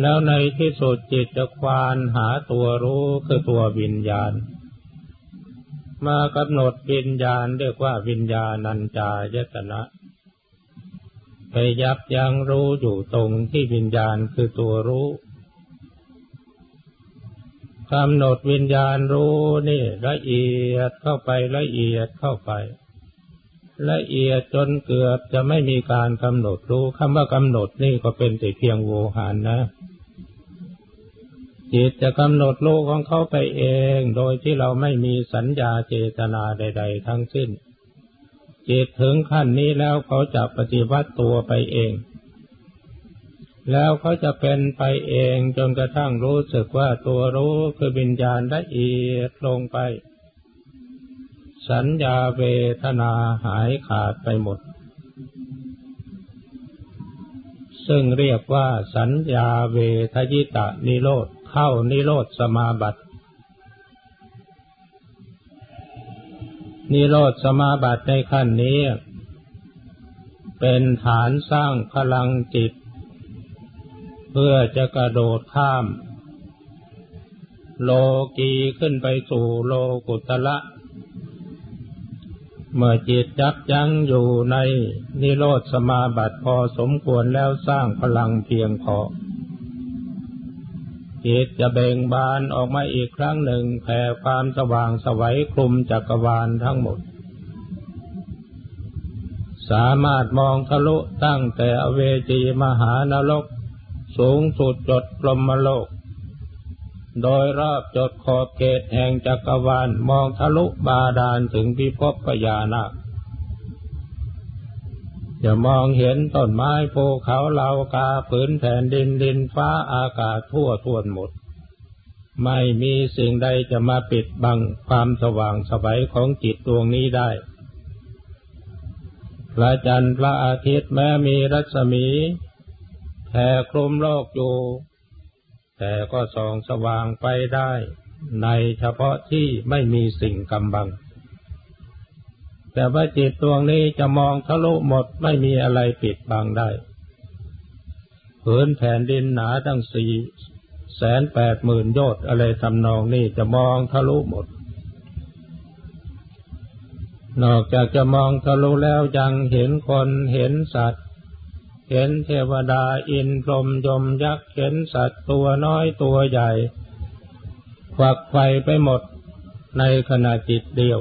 แล้วในที่สุดจิตจะควานหาตัวรู้คือตัววิญญาณ มากำหนดวิญญาณเรียกว่าวิญญาณัญจายตนะ ยับยั้งรู้อยู่ตรงที่วิญญาณคือตัวรู้กำหนดวิญญาณรู้นี่ ละเอียดเข้าไปละเอียดเข้าไป ละเอียดจนเกือบจะไม่มีการกำหนดรู้คำว่ากำหนดนี่ก็เป็นแต่เพียงโวหารนะจิตจะกำหนดรู้ของเขาไปเอง โดยที่เราไม่มีสัญญาเจตนาใด ๆ ทั้งสิ้น จิตถึงขั้นนี้แล้วเขาจะปฏิวัติตัวไปเอง แล้วเขาจะเป็นไปเองจนกระทั่งรู้สึกว่าตัวรู้คือวิญญาณละเอียดลงไป สัญญาเวทนาหายขาดไปหมด ซึ่งเรียกว่าสัญญาเวทยิตะนิโรธเข้านิโรธสมาบัติ นิโรธสมาบัติในขั้นนี้ เป็นฐานสร้างพลังจิต เพื่อจะกระโดดข้าม โลกีขึ้นไปสู่โลกุตละ เมื่อจิตจับยั้งอยู่ในนิโรธสมาบัติพอสมควรแล้วสร้างพลังเพียงพอ จิตจะเบ่งบานออกมาอีกครั้งหนึ่งแผ่ความสว่างสวัยคลุมจักรวาลทั้งหมด สามารถมองทะลุตั้งแต่อเวจีมหานรก สูงสุดจดพรมโลก โดยรอบจดขอบเขตแห่งจักรวาลมองทะลุบาดาลถึงพิภพพญานาค จะมองเห็นต้นไม้ภูเขาเหล่ากาผืนแผ่นดินดินฟ้าอากาศทั่วทวนหมด ไม่มีสิ่งใดจะมาปิดบังความสว่างสวัยของจิตดวงนี้ได้ พระจันทร์พระอาทิตย์แม้มีรัศมีแผ่คลุมโลกอยู่ แต่ก็ส่องสว่างไปได้ ในเฉพาะที่ไม่มีสิ่งกำบัง แต่ว่าจิตดวงนี้จะมองทะลุหมดไม่มีอะไรปิดบังได้ผืนแผ่นดินหนาตั้งสี่แสนแปดหมื่นโยชน์อะไรทำนองนี้จะมองทะลุหมด นอกจากจะมองทะลุแล้วยังเห็นคนเห็นสัตว์ เห็นเทวดาอินพรมยมยักษ์เห็นสัตว์ตัวน้อยตัวใหญ่ ควักไฟไปหมดในขณะจิตเดียว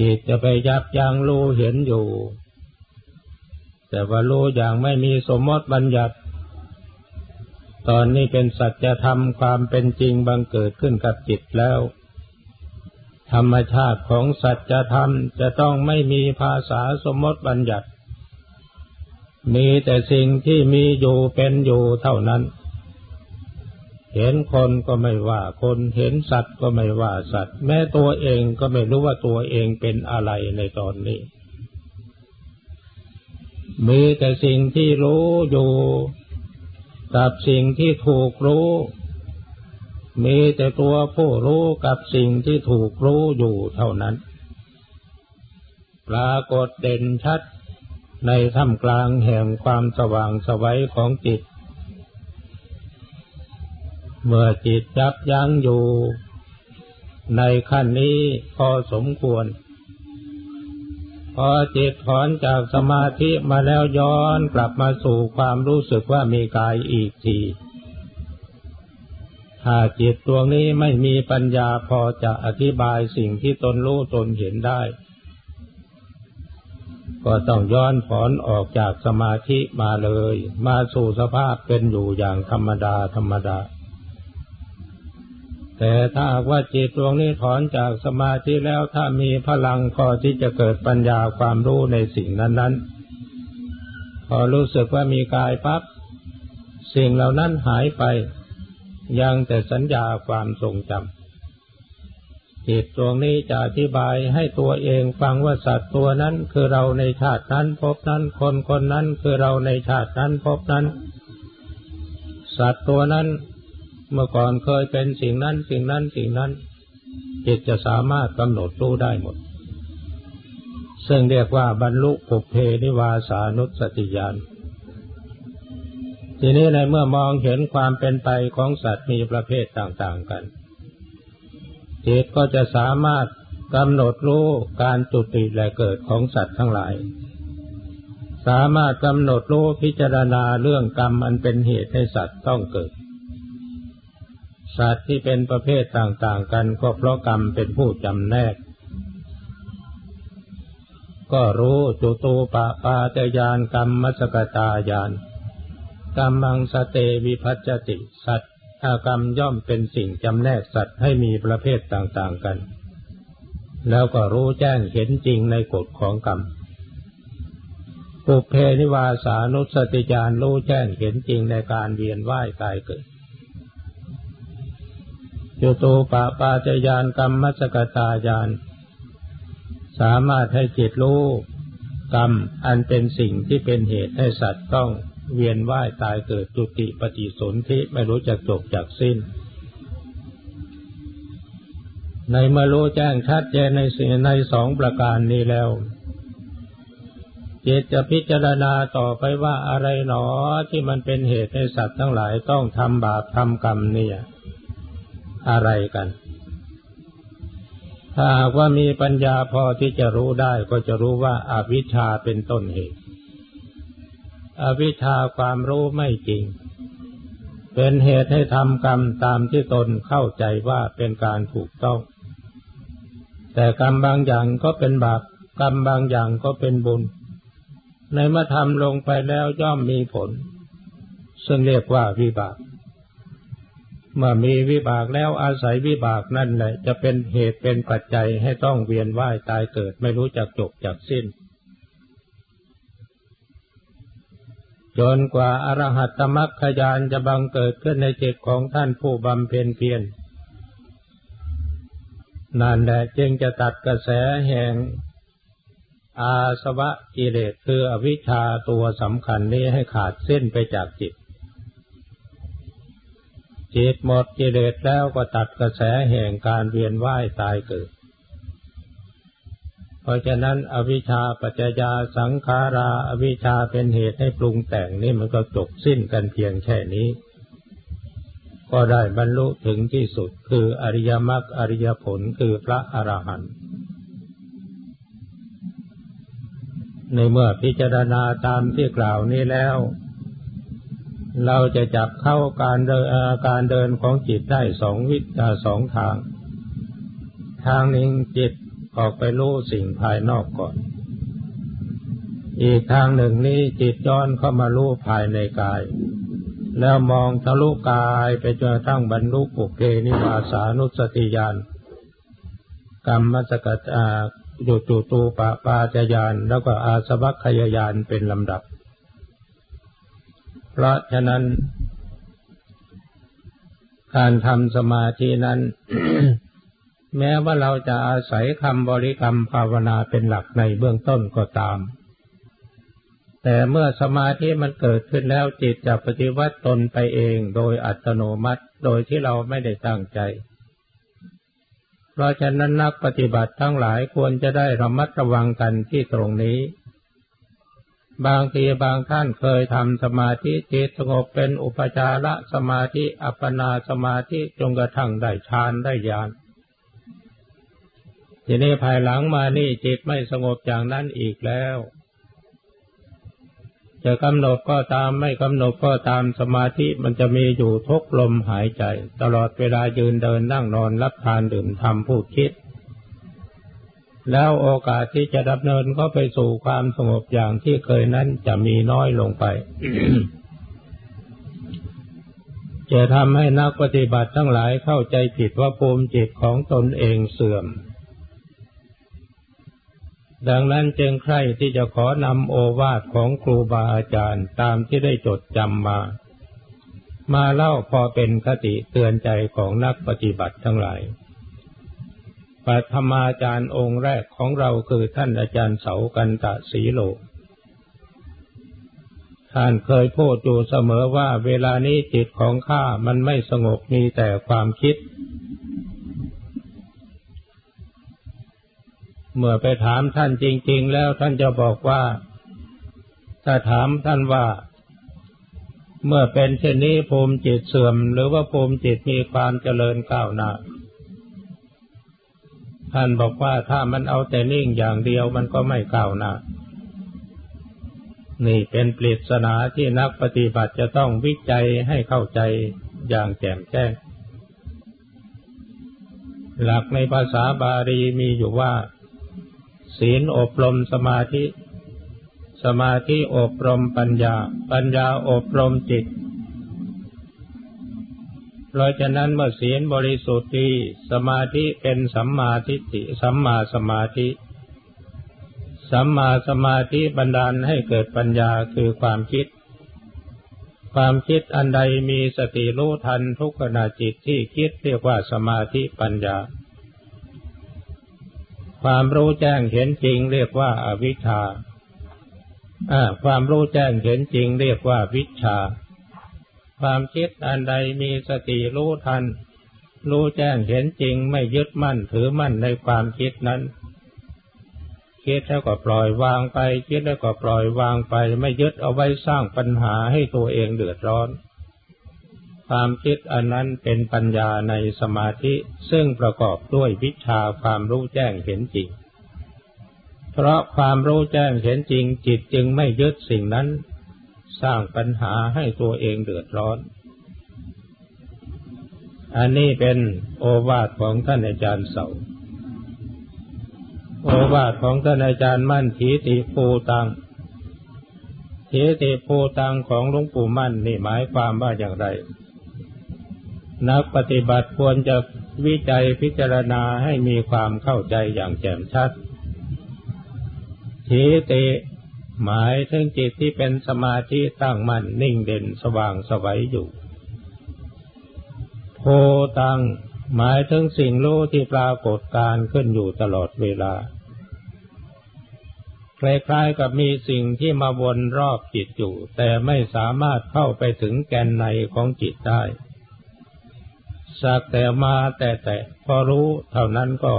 จิตจะไปยับยั้งรู้เห็นอยู่ แต่ว่ารู้อย่างไม่มีสมมติบัญญัติ ตอนนี้เป็นสัจธรรมความเป็นจริงบังเกิดขึ้นกับจิตแล้ว ธรรมชาติของสัจธรรมจะต้องไม่มีภาษาสมมติบัญญัติ มีแต่สิ่งที่มีอยู่เป็นอยู่เท่านั้น เห็นคนก็ไม่ว่าคนเห็นสัตว์ก็ไม่ว่าสัตว์ แม้ตัวเองก็ไม่รู้ว่าตัวเองเป็นอะไรในตอนนี้ มีแต่สิ่งที่รู้อยู่กับสิ่งที่ถูกรู้ มีแต่ตัวผู้รู้กับสิ่งที่ถูกรู้อยู่เท่านั้น ปรากฏเด่นชัดในท่ามกลางแห่งความสว่างสวัยของจิต เมื่อจิตจับยั้งอยู่ ในขั้นนี้พอสมควร พอจิตถอนจากสมาธิมาแล้วย้อนกลับมาสู่ความรู้สึกว่ามีกายอีกทีถ้าจิตดวงนี้ไม่มีปัญญาพอจะอธิบายสิ่งที่ตนรู้ตนเห็นได้ ก็ต้องย้อนถอนออกจากสมาธิมาเลย มาสู่สภาพเป็นอยู่อย่างธรรมดาธรรมดา แต่ถ้าว่าจิตดวงนี้ถอนจากสมาธิแล้วถ้ามีพลังพอที่จะเกิดปัญญาความรู้ในสิ่งนั้น ๆ พอรู้สึกว่ามีกายปั๊บสิ่งเหล่านั้นหายไป ยังแต่สัญญาความทรงจำจิตดวงนี้จะอธิบายให้ตัวเองฟังว่าสัตว์ตัวนั้นคือเราในชาตินั้นพบนั้นคนคนนั้นคือเราในชาตินั้นพบนั้น สัตว์ตัวนั้น เมื่อก่อนเคยเป็นสิ่งนั้น สิ่งนั้น สิ่งนั้น จิตจะสามารถกำหนดรู้ได้หมด ซึ่งเรียกว่าบรรลุปุเพนิวาสานุสติญาณทีนี้ในเมื่อมองเห็นความเป็นไปของสัตว์มีประเภทต่างๆกัน จิตก็จะสามารถกำหนดรู้การจุติและเกิดของสัตว์ทั้งหลาย สามารถกำหนดรู้พิจารณาเรื่องกรรมอันเป็นเหตุให้สัตว์ต้องเกิด สัตว์ที่เป็นประเภทต่างๆกันก็เพราะกรรมเป็นผู้จำแนก ก็รู้จุตูปะปาจยานกรรมมัสกตายานกรรมังสเตวิพัจติ สัตว์อากรรมย่อมเป็นสิ่งจำแนกสัตว์ให้มีประเภทต่างๆกัน แล้วก็รู้แจ้งเห็นจริงในกฎของกรรมปุเพนิวาสานุสติญาณรู้แจ้งเห็นจริงในการเวียนว่ายตายเกิด จุตูปะปาจยานกรรมมัสกตายาน สามารถให้จิตรู้กรรมอันเป็นสิ่งที่เป็นเหตุให้สัตว์ต้องเวียนว่ายตายเกิดจุติปฏิสนธิไม่รู้จักจบจากสิ้น ในเมื่อรู้แจ้งชัดเจนในสิ่งในสองประการนี้แล้วจิตจะพิจารณาต่อไปว่าอะไรหนอที่มันเป็นเหตุให้สัตว์ทั้งหลายต้องทำบาปทำกรรมเนี่ย อะไรกัน ถ้าว่ามีปัญญาพอที่จะรู้ได้ก็จะรู้ว่าอาวิชชาเป็นต้นเหตุ อวิชชาความรู้ไม่จริง เป็นเหตุให้ทำกรรมตามที่ตนเข้าใจว่าเป็นการถูกต้อง แต่กรรมบางอย่างก็เป็นบาปกรรมบางอย่างก็เป็นบุญ ในเมื่อทำลงไปแล้วย่อมมีผล ซึ่งเรียกว่าวิบาก เมื่อมีวิบากแล้วอาศัยวิบากนั่นแหละ จะเป็นเหตุเป็นปัจจัยให้ต้องเวียนว่ายตายเกิดไม่รู้จักจบจากสิ้น จนกว่าอรหัตมรรคยานจะบังเกิดขึ้นในจิตของท่านผู้บำเพ็ญเพียรนั่นแหละจึงจะตัดกระแสแห่งอาสวะกิเลสคืออวิชชาตัวสำคัญนี้ให้ขาดเส้นไปจากจิต จิตหมดกิเลสแล้วก็ตัดกระแสแห่งการเวียนว่ายตายเกิดราะฉะนั้นอวิชชาปัจจยาสังขาราอวิชชาเป็นเหตุให้ปรุงแต่งนี่มันก็จบสิ้นกันเพียงแค่นี้ ก็ได้บรรลุถึงที่สุดคืออริยมรรคอริยผลคือพระอรหันต์ในเมื่อพิจารณาตามที่กล่าวนี้แล้ว เราจะจับเข้าการเดินการเดินของจิตได้สองวิถสองทาง ทางหนึ่งจิตออกไปรู้สิ่งภายนอกก่อน อีกทางหนึ่งนี้จิตย้อนเข้ามารู้ภายในกาย แล้วมองทะลุกายไปจนทั้งบรรลุปุเพนิวาสานุสติญาณกรรมมัสกัจอาจุตูตูปะปาจยานแล้วก็อาสวัคยายานเป็นลำดับ เพราะฉะนั้น การทำสมาธินั้น แม้ว่าเราจะอาศัยคำบริกรรมภาวนาเป็นหลักในเบื้องต้นก็ตาม แต่เมื่อสมาธิมันเกิดขึ้นแล้วจิตจะปฏิวัติตนไปเองโดยอัตโนมัติโดยที่เราไม่ได้ตั้งใจ เพราะฉะนั้นนักปฏิบัติทั้งหลายควรจะได้ระมัดระวังกันที่ตรงนี้ บางทีบางท่านเคยทำสมาธิจิตสงบเป็นอุปจารสมาธิอัปปนาสมาธิจงกระทั่งได้ฌานได้ญาณทีนี้ภายหลังมานี่จิตไม่สงบอย่างนั้นอีกแล้ว จะกำหนดก็ตามไม่กำหนดก็ตามสมาธิมันจะมีอยู่ทุกลมหายใจ ตลอดเวลายืนเดินนั่งนอนรับทานดื่มทำพูดคิด แล้วโอกาสที่จะดำเนินก็ไปสู่ความสงบอย่างที่เคยนั้นจะมีน้อยลงไป จะทำให้นักปฏิบัติทั้งหลายเข้าใจผิดว่าภูมิจิตของตนเองเสื่อม ดังนั้นจึงใครที่จะขอนำโอวาทของครูบาอาจารย์ตามที่ได้จดจำมา มาเล่าพอเป็นคติเตือนใจของนักปฏิบัติทั้งหลาย ปัทมาจารย์องค์แรกของเราคือท่านอาจารย์เสากันตะสีโล ท่านเคยพูดอยู่เสมอว่าเวลานี้จิตของข้ามันไม่สงบมีแต่ความคิด เมื่อไปถามท่านจริง ๆ แล้วท่านจะบอกว่า ถ้าถามท่านว่า เมื่อเป็นเช่นนี้ภูมิจิตเสื่อม หรือว่าภูมิจิตมีความเจริญก้าวหน้า ท่านบอกว่าถ้ามันเอาแต่นิ่งอย่างเดียวมันก็ไม่ก้าวหน้า นี่เป็นปริศนาที่นักปฏิบัติจะต้องวิจัยให้เข้าใจอย่างแจ่มแจ้ง หลักในภาษาบาลีมีอยู่ว่า ศีลอบรมสมาธิ สมาธิอบรมปัญญา ปัญญาอบรมจิต ราะฉะนั้นเมื่อศีลบริสุทธิ์ดีสมาธิเป็นสัมมาทิฏฐิสัมมาสมาธิ สัมมาสมาธิบันดาลให้เกิดปัญญาคือความคิด ความคิดอันใดมีสติรู้ทันทุกขณะจิตที่คิดเรียกว่าสมาธิปัญญา ความรู้แจ้งเห็นจริงเรียกว่าอวิชชาความรู้แจ้งเห็นจริงเรียกว่าวิชา ความคิดอันใดมีสติรู้ทัน รู้แจ้งเห็นจริงไม่ยึดมั่นถือมั่นในความคิดนั้น คิดแล้วก็ปล่อยวางไป คิดแล้วก็ปล่อยวางไป ไม่ยึดเอาไว้สร้างปัญหาให้ตัวเองเดือดร้อน ความคิดอันนั้นเป็นปัญญาในสมาธิซึ่งประกอบด้วยวิชาความรู้แจ้งเห็นจริง เพราะความรู้แจ้งเห็นจริงจิตจึงไม่ยึดสิ่งนั้น สร้างปัญหาให้ตัวเองเดือดร้อน อันนี้เป็นโอวาทของท่านอาจารย์เสา โอวาทของท่านอาจารย์มั่นทีติภูตังทีติภูตังของหลวงปู่มั่นนี่หมายความว่าอย่างไร นักปฏิบัติควรจะวิจัยพิจารณาให้มีความเข้าใจอย่างแจ่มชัดทีติ หมายถึงจิตที่เป็นสมาธิตั้งมั่นนิ่งเด่นสว่างสวัยอยู่ โพตังหมายถึงสิ่งรู้ที่ปรากฏการขึ้นอยู่ตลอดเวลาคล้ายๆกับมีสิ่งที่มาวนรอบจิตอยู่ แต่ไม่สามารถเข้าไปถึงแกนในของจิตได้สักแต่มาแต่แต่พอรู้เท่านั้นก็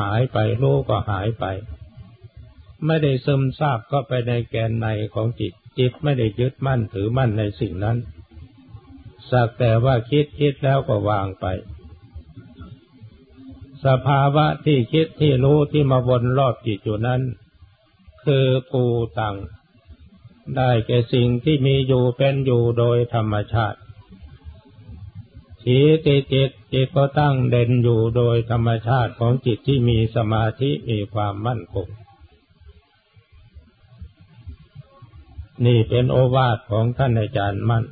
หายไปรู้ก็หายไป ไม่ได้ซึมซาบเข้าไปในแกนในของจิต จิตไม่ได้ยึดมั่นถือมั่นในสิ่งนั้น สักแต่ว่าคิดคิดแล้วก็วางไป สภาวะที่คิดที่รู้ที่มาวนรอบจิตอยู่นั้น คือปูตัง ได้แก่สิ่งที่มีอยู่เป็นอยู่โดยธรรมชาติสีติจิตจิตก็ตั้งเด่นอยู่โดยธรรมชาติของจิตที่มีสมาธิมีความมั่นคง นี่เป็นโอวาทของท่านอาจารย์มั่น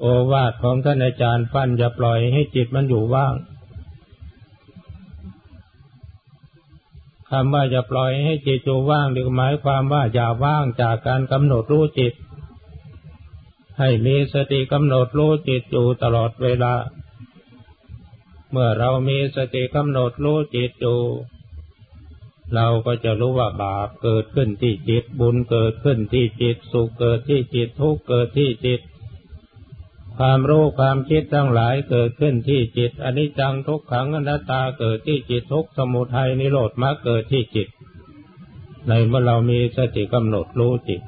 โอวาทของท่านอาจารย์ฟันอย่าปล่อยให้จิตมันอยู่ว่างคำว่าอย่าปล่อยให้จิตอยู่ว่างหรือหมายความว่าอย่าว่างจากการกำหนดรู้จิต ให้มีสติกำหนดรู้จิตอยู่ตลอดเวลา เมื่อเรามีสติกำหนดรู้จิตอยู่ เราก็จะรู้ว่าบาปเกิดขึ้นที่จิต บุญเกิดขึ้นที่จิต สุขเกิดที่จิต ทุกข์เกิดที่จิต ความรู้ความคิดทั้งหลายเกิดขึ้นที่จิตอนิจจังทุกขังอนัตตาเกิดที่จิตทุกสมุทัยนิโรธมรรคเกิดที่จิต ในเมื่อเรามีสติกำหนดรู้จิต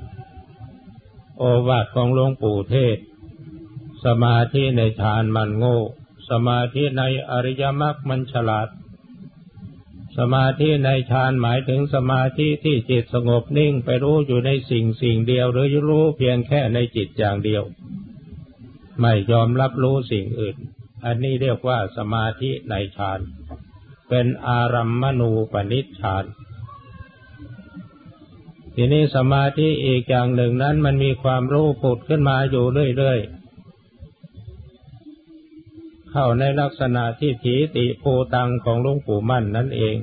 โอวาทของหลวงปู่เทศ สมาธิในฌานมันโง่ สมาธิในอริยมรรคมันฉลาด สมาธิในฌานหมายถึงสมาธิที่จิตสงบนิ่งไปรู้อยู่ในสิ่งสิ่งเดียว หรือรู้เพียงแค่ในจิตอย่างเดียว ไม่ยอมรับรู้สิ่งอื่น อันนี้เรียกว่าสมาธิในฌาน เป็นอารัมมณูปนิชฌาน ทีนี้สมาธิอีกอย่างหนึ่งนั้นมันมีความรู้ผุดขึ้นมาอยู่เรื่อยๆ เข้าในลักษณะที่ถีติโพตังของหลวงปู่มั่นนั่นเอง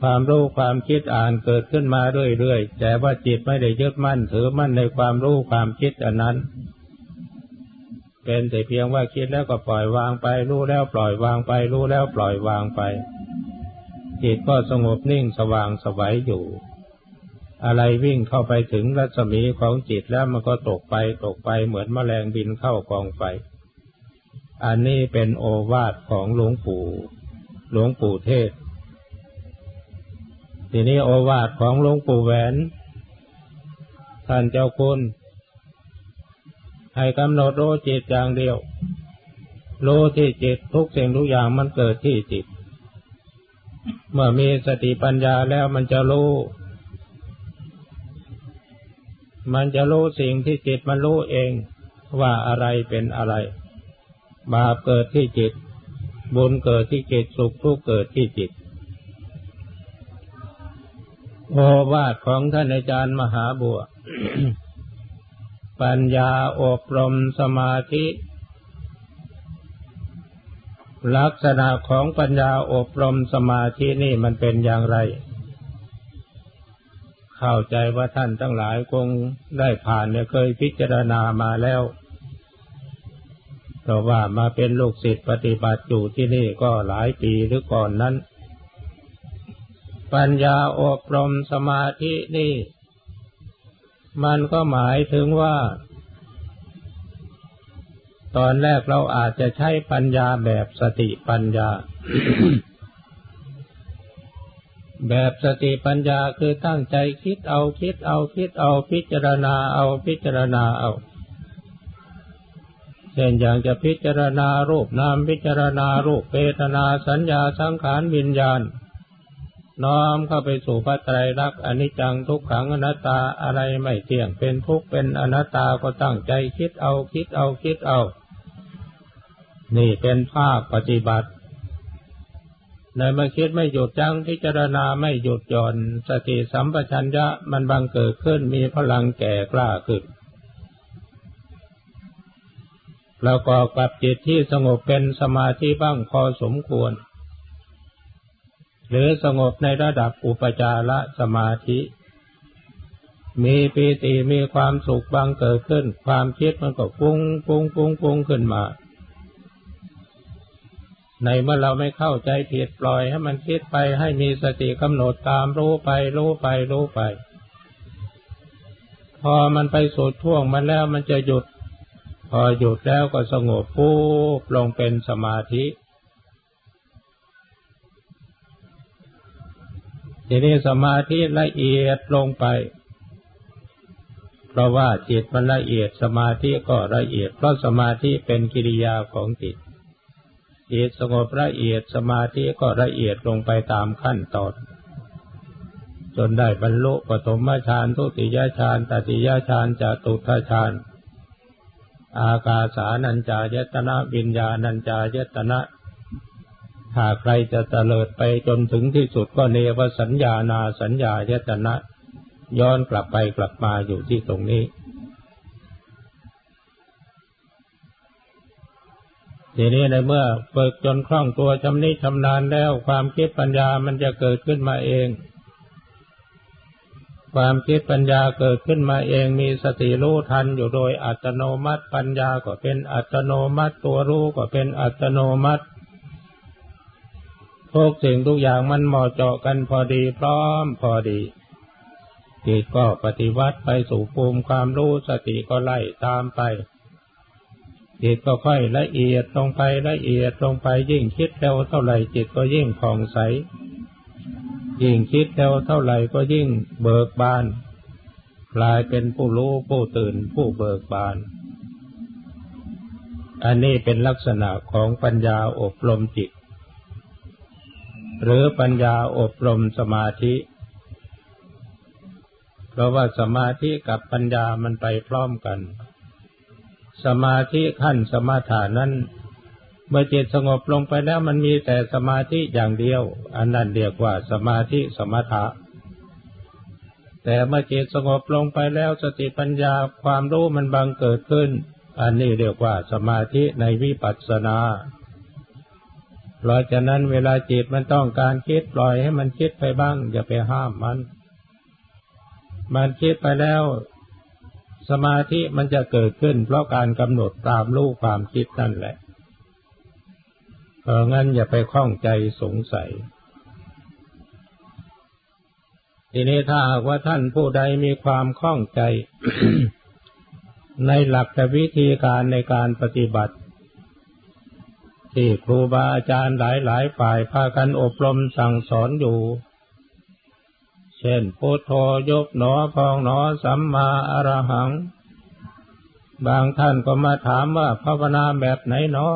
ความรู้ความคิดอ่านเกิดขึ้นมาเรื่อยๆแต่ว่าจิตไม่ได้ยึดมั่นถือมั่นในความรู้ความคิดอันนั้น เป็นแต่เพียงว่าคิดแล้วก็ปล่อยวางไป รู้แล้วปล่อยวางไป รู้แล้วปล่อยวางไป จิตก็สงบนิ่งสว่างสวัยอยู่อะไรวิ่งเข้าไปถึงรัศมีของจิตแล้วมันก็ตกไปตกไปเหมือนแมลงบินเข้ากองไฟ อันนี้เป็นโอวาทของหลวงปู่หลวงปู่เทศ ทีนี้โอวาทของหลวงปู่แหวน ท่านเจ้าคุณ ให้กำหนดรู้จิตอย่างเดียวรู้ที่จิตทุกสิ่งทุกอย่างมันเกิดที่จิต เมื่อมีสติปัญญาแล้วมันจะรู้ มันจะรู้สิ่งที่จิตมันรู้เองว่าอะไรเป็นอะไร บาปเกิดที่จิต บุญเกิดที่จิตสุขทุกข์เกิดที่จิต โอวาทของท่านอาจารย์มหาบัว ปัญญาอบรมสมาธิ ลักษณะของปัญญาอบรมสมาธินี่มันเป็นอย่างไร เข้าใจว่าท่านทั้งหลายคงได้ผ่านเนี่ยเคยพิจารณามาแล้ว เพราะว่ามาเป็นลูกศิษย์ปฏิบัติอยู่ที่นี่ก็หลายปีหรือก่อนนั้น ปัญญาอบรมสมาธินี่ มันก็หมายถึงว่า ตอนแรกเราอาจจะใช้ปัญญาแบบสติปัญญา แบบสติปัญญาคือตั้งใจคิดเอาคิดเอาคิดเอาพิจารณาเอาพิจารณาเอา เช่นอย่างจะพิจารณารูปนามพิจารณารูปเปตนาสัญญาสังขารวิญญาณ น้อมเข้าไปสู่พระไตรลักษณ์อนิจจังทุกขังอนัตตาอะไรไม่เที่ยงเป็นทุกข์เป็นอนัตตาก็ตั้งใจคิดเอาคิดเอาคิดเอา นี่เป็นภาคปฏิบัติในเมื่อคิดไม่หยุดยั้งพิจารณาไม่หยุดหย่อนสติสัมปชัญญะมันบังเกิดขึ้นมีพลังแก่กล้าขึ้น แล้วก็กลับจิตที่สงบเป็นสมาธิบ้างพอสมควร หรือสงบในระดับอุปจารสมาธิ มีปีติมีความสุขบางเกิดขึ้น ความคิดมันก็ฟุ้งฟุ้งฟุ้งฟุ้งขึ้นมา ในเมื่อเราไม่เข้าใจผิดปล่อยให้มันคิดไปให้มีสติกำหนดตามรู้ไปรู้ไปรู้ไป พอมันไปสุดท่วงมันแล้วมันจะหยุด พอหยุดแล้วก็สงบปุ๊บลงเป็นสมาธิทีนี้สมาธิละเอียดลงไป เพราะว่าจิตมันละเอียดสมาธิก็ละเอียด เพราะสมาธิเป็นกิริยาของจิต จิตสงบละเอียดสมาธิก็ละเอียดลงไปตามขั้นตอน จนได้บรรลุปฐมฌานทุติยฌานตติยฌานจตุตฌาน อากาสานัญจายตนะวิญญาณัญจายตนะถ้าใครจะเตลิดไปจนถึงที่สุดก็เนวสัญญานาสัญญายตนะ ย้อนกลับไปกลับมาอยู่ที่ตรงนี้ ทีนี้ในเมื่อฝึกจนคล่องตัวชำนิชำนาญแล้วความคิดปัญญามันจะเกิดขึ้นมาเอง ความคิดปัญญาเกิดขึ้นมาเองมีสติรู้ทันอยู่โดยอัตโนมัติปัญญาก็เป็นอัตโนมัติตัวรู้ก็เป็นอัตโนมัติทุกสิ่งทุกอย่างมันเหมาะเจาะกันพอดีพร้อมพอดีจิตก็ปฏิวัติไปสู่ภูมิความรู้สติก็ไล่ตามไปจิตก็ค่อยละเอียดลงไปละเอียดลงไปยิ่งคิดเร็วเท่าไหร่จิตก็ยิ่งผ่องใส ยิ่งคิดเร็วเท่าไหร่ก็ยิ่งเบิกบาน กลายเป็นผู้รู้ผู้ตื่นผู้เบิกบาน อันนี้เป็นลักษณะของปัญญาอบรมจิต หรือปัญญาอบรมสมาธิ เพราะว่าสมาธิกับปัญญามันไปพร้อมกัน สมาธิขั้นสมาถานั้น เมื่อจิตสงบลงไปแล้วมันมีแต่สมาธิอย่างเดียว อันนั้นเรียกว่าสมาธิสมถะ แต่เมื่อจิตสงบลงไปแล้วสติปัญญาความรู้มันบังเกิดขึ้น อันนี้เรียกว่าสมาธิในวิปัสสนาเพราะฉะนั้นเวลาจิตมันต้องการคิดปล่อยให้มันคิดไปบ้าง อย่าไปห้ามมัน มันคิดไปแล้ว สมาธิมันจะเกิดขึ้น เพราะการกำหนดตามรู้ความคิดนั่นแหละ เพราะงั้นอย่าไปข้องใจสงสัย ทีนี้ถ้าหากว่าท่านผู้ใดมีความข้องใจ ในหลักแต่วิธีการในการปฏิบัติ ที่ครูบาอาจารย์หลายๆฝ่ายพากันอบรมสั่งสอนอยู่ เช่นพุทโธยกหนอพองหนอสัมมาอรหัง บางท่านก็มาถามว่าภาวนาแบบไหนเนอ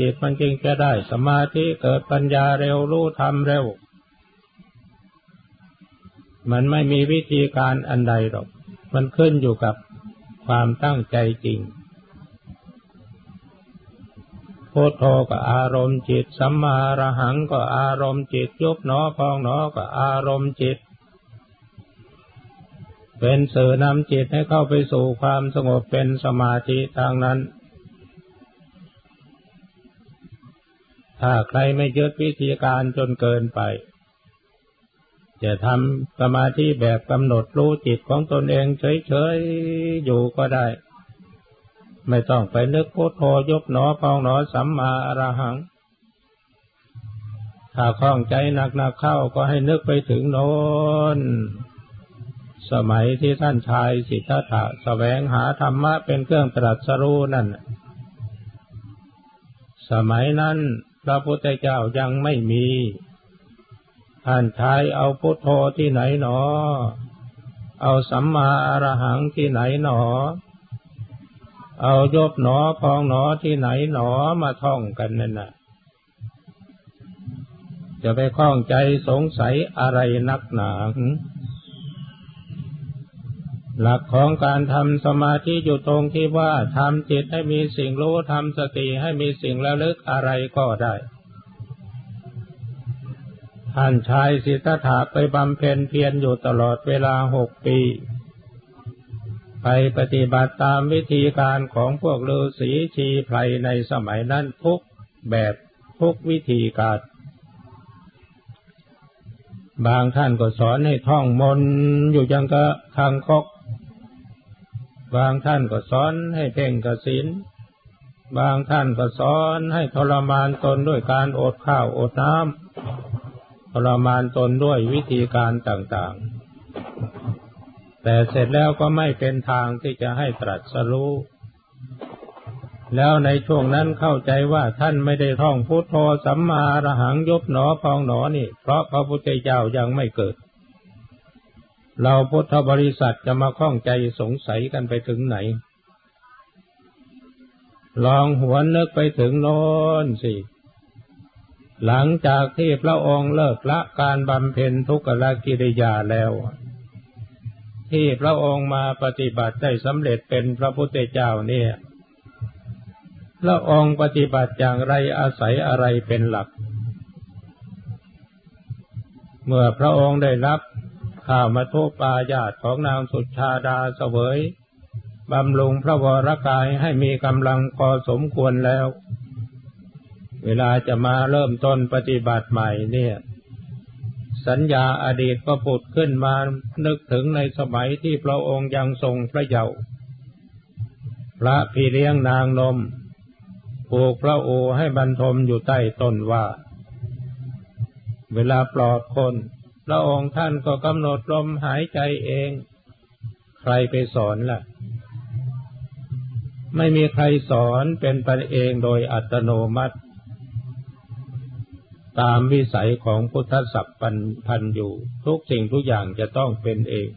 จิตมันจึงจะได้สมาธิเกิดปัญญาเร็วรู้ทำเร็ว มันไม่มีวิธีการอันใดหรอก มันขึ้นอยู่กับความตั้งใจจริงพุทโธก็อารมณ์จิต สัมมาระหังก็อารมณ์จิตยุบหนอพองหนอก็อารมณ์จิต เป็นสื่อนำจิตให้เข้าไปสู่ความสงบเป็นสมาธิทางนั้น ถ้าใครไม่ยึดวิธีการจนเกินไป จะทำสมาธิแบบกำหนดรู้จิตของตนเองเฉยๆอยู่ก็ได้ ไม่ต้องไปนึกพุทโธยกหนอพองหนอสัมมาอรหังถ้าคล่องใจหนักๆเข้าก็ให้นึกไปถึงโน้น สมัยที่ท่านชายสิทธัตถะแสวงหาธรรมะเป็นเครื่องตรัสรู้นั่น สมัยนั้นพระพุทธเจ้ายังไม่มี ท่านชายเอาพุทโธที่ไหนหนอ เอาสัมมาอรหังที่ไหนหนอ เอายบหนอพองหนอที่ไหนหนอมาท่องกันนั่นน่ะ จะไปคล้องใจสงสัยอะไรนักหนา หลักของการทำสมาธิอยู่ตรงที่ว่าทำจิตให้มีสิ่งรู้ทำสติให้มีสิ่งระลึกอะไรก็ได้ ท่านชายสิทธัตถะไปบำเพ็ญเพียรอยู่ตลอดเวลาหกปี ไปปฏิบัติตามวิธีการของพวกฤาษีชีไพรในสมัยนั้นทุกแบบทุกวิธีการบางท่านก็สอนให้ท่องมนอยู่ยังกะทางคก บางท่านก็สอนให้เพ่งกสินบางท่านก็สอนให้ทรมานตนด้วยการอดข้าวอดน้ำทรมานตนด้วยวิธีการต่างๆ แต่เสร็จแล้วก็ไม่เป็นทางที่จะให้ตรัสรู้ แล้วในช่วงนั้นเข้าใจว่าท่านไม่ได้ท่องพุทโธสัมมาระหังยบหนอพองหนอนี่ เพราะพระพุทธเจ้ายังไม่เกิด เราพุทธบริษัทจะมาข้องใจสงสัยกันไปถึงไหน ลองหวนนึกไปถึงโน้นสิ หลังจากที่พระองค์เลิกละการบำเพ็ญทุกขละกิริยาแล้ว ที่พระองค์มาปฏิบัติได้สำเร็จเป็นพระพุทธเจ้าเนี่ย พระองค์ปฏิบัติอย่างไรอาศัยอะไรเป็นหลัก เมื่อพระองค์ได้รับ ข้ามาทุปายาตของนางสุชาดาเสวยบำรุงพระวรกายให้มีกำลังพอสมควรแล้ว เวลาจะมาเริ่มต้นปฏิบัติใหม่เนี่ย สัญญาอดีตก็ผุดขึ้นมานึกถึงในสมัยที่พระองค์ยังทรงพระเยาว์พระพี่เลี้ยงนางนมผูกพระโอให้บรรทมอยู่ใต้ต้นว่า เวลาปลอดคน พระองค์ท่านก็กำหนดลมหายใจเอง ใครไปสอนล่ะ ไม่มีใครสอนเป็นไปเองโดยอัตโนมัติ ตามวิสัยของพุทธศัพท์พันอยู่ ทุกสิ่งทุกอย่างจะต้องเป็นเอง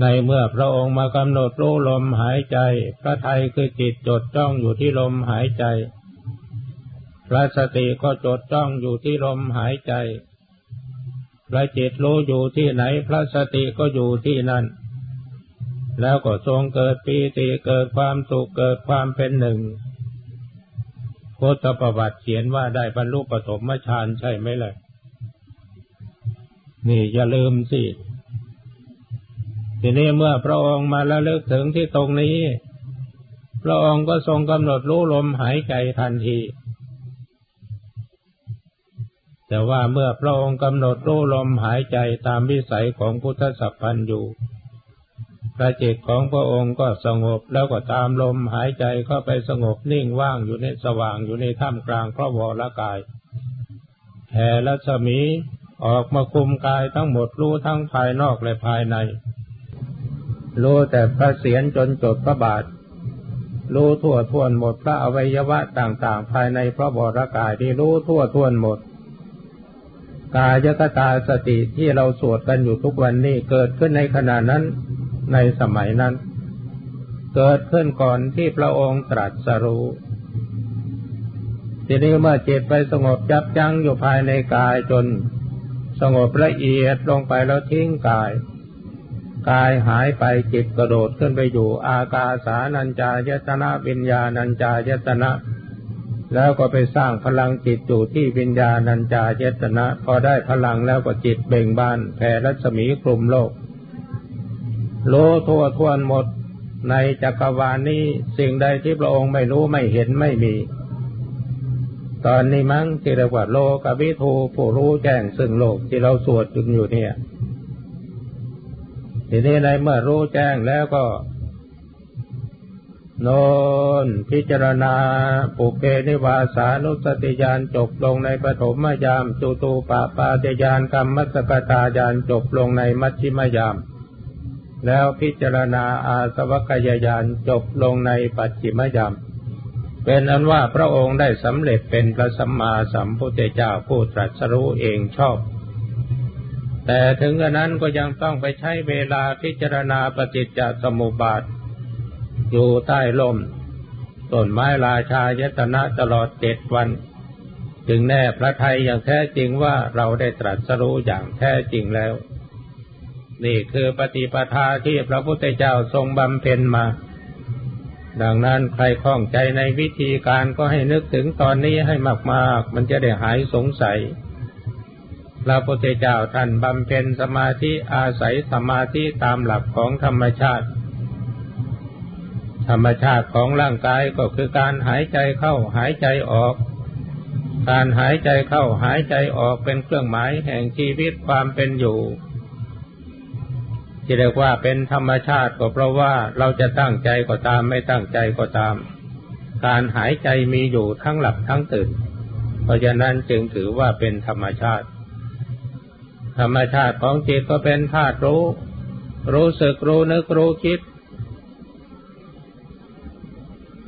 ในเมื่อพระองค์มากำหนดรู้ลมหายใจ พระไทยคือจิตจดจ้องอยู่ที่ลมหายใจ ระสติก็จดจ้องอยู่ที่ลมหายใจ พระจิตรู้อยู่ที่ไหน พระสติก็อยู่ที่นั่น แล้วก็ทรงเกิดปีติเกิดความสุขเกิดความเป็นหนึ่งพุทธประวัติเขียนว่าได้บรรลุปฐมฌานใช่ไหมล่ะ นี่อย่าลืมสิ ทีนี้เมื่อพระองค์มาและลึกถึงที่ตรงนี้ พระองค์ก็ทรงกำหนดรู้ลมหายใจทันที แต่ว่าเมื่อพระองค์กำหนดรู้ลมหายใจตามวิสัยของพุทธสัพพันอยู่พระจิตของพระองค์ก็สงบแล้วก็ตามลมหายใจเข้าไปสงบนิ่งว่างอยู่ในสว่างอยู่ในถ้ำกลางพระวรกายแผ่รัศมีออกมาคุมกายทั้งหมดรู้ทั้งภายนอกและภายใน รู้แต่พระเศียรจนจบพระบาท รู้ทั่วทวนหมดพระอวัยวะต่างๆ ภายในพระบรากายที่รู้ทั่วทวนหมด กายกตาสติที่เราสวดกันอยู่ทุกวันนี้เกิดขึ้นในขณะนั้นในสมัยนั้น เกิดขึ้นก่อนที่พระองค์ตรัสรู้ทีนี้เมื่อจิตไปสงบจับจังอยู่ภายในกายจน สงบละเอียดลงไปแล้วทิ้งกาย กายหายไปจิตกระโดดขึ้นไปอยู่ อากาสานัญจายตนะวิญญาณัญจายตนะ แล้วก็ไปสร้างพลังจิตอยู่ที่วิญญาณัญจายตนะ พอได้พลังแล้วก็จิตเบ่งบานแผ่รัศมีกลุ่มโลก โลทั่วทวนหมดในจักรวาลนี้สิ่งใดที่พระองค์ไม่รู้ไม่เห็นไม่มี ตอนนี้มั้งที่เรียกว่าโลกวิทูผู้รู้แจ้งซึ่งโลกที่เราสวดอยู่เนี่ย ทีนี้ในเมื่อรู้แจ้งแล้วก็ โนนพิจารณา ปุเพนิวาสานุสติญาณจบลงในปฐมยามจุตูปปาตยานกรรมมัสกตาญาณจบลงในมัชชิมยาม แล้วพิจารณาอาสวัคยายานจบลงในปัจฉิมยาม เป็นอันว่าพระองค์ได้สำเร็จเป็นพระสัมมาสัมพุทธเจ้าผู้ตรัสรู้เองชอบแต่ถึงกระนั้นก็ยังต้องไปใช้เวลาพิจารณาปฏิจจสมุปบาท อยู่ใต้ลมต้นไม้ราชายตนะตลอดเจ็ดวัน จึงแน่พระไทยอย่างแท้จริงว่าเราได้ตรัสรู้อย่างแท้จริงแล้ว นี่คือปฏิปทาที่พระพุทธเจ้าทรงบำเพ็ญมา ดังนั้นใครคล่องใจในวิธีการก็ให้นึกถึงตอนนี้ให้มาก ๆ มันจะได้หายสงสัยพระพุทธเจ้าท่านบำเพ็ญสมาธิอาศัยสมาธิตามหลักของธรรมชาติ ธรรมชาติของร่างกายก็คือการหายใจเข้าหายใจออก การหายใจเข้าหายใจออกเป็นเครื่องหมายแห่งชีวิตความเป็นอยู่ที่เรียกว่าเป็นธรรมชาติก็เพราะว่าเราจะตั้งใจก็ตามไม่ตั้งใจก็ตาม การหายใจมีอยู่ทั้งหลับทั้งตื่น เพราะฉะนั้นจึงถือว่าเป็นธรรมชาติ ธรรมชาติของจิตก็เป็นธาตุรู้ รู้สึกรู้นึกรู้คิด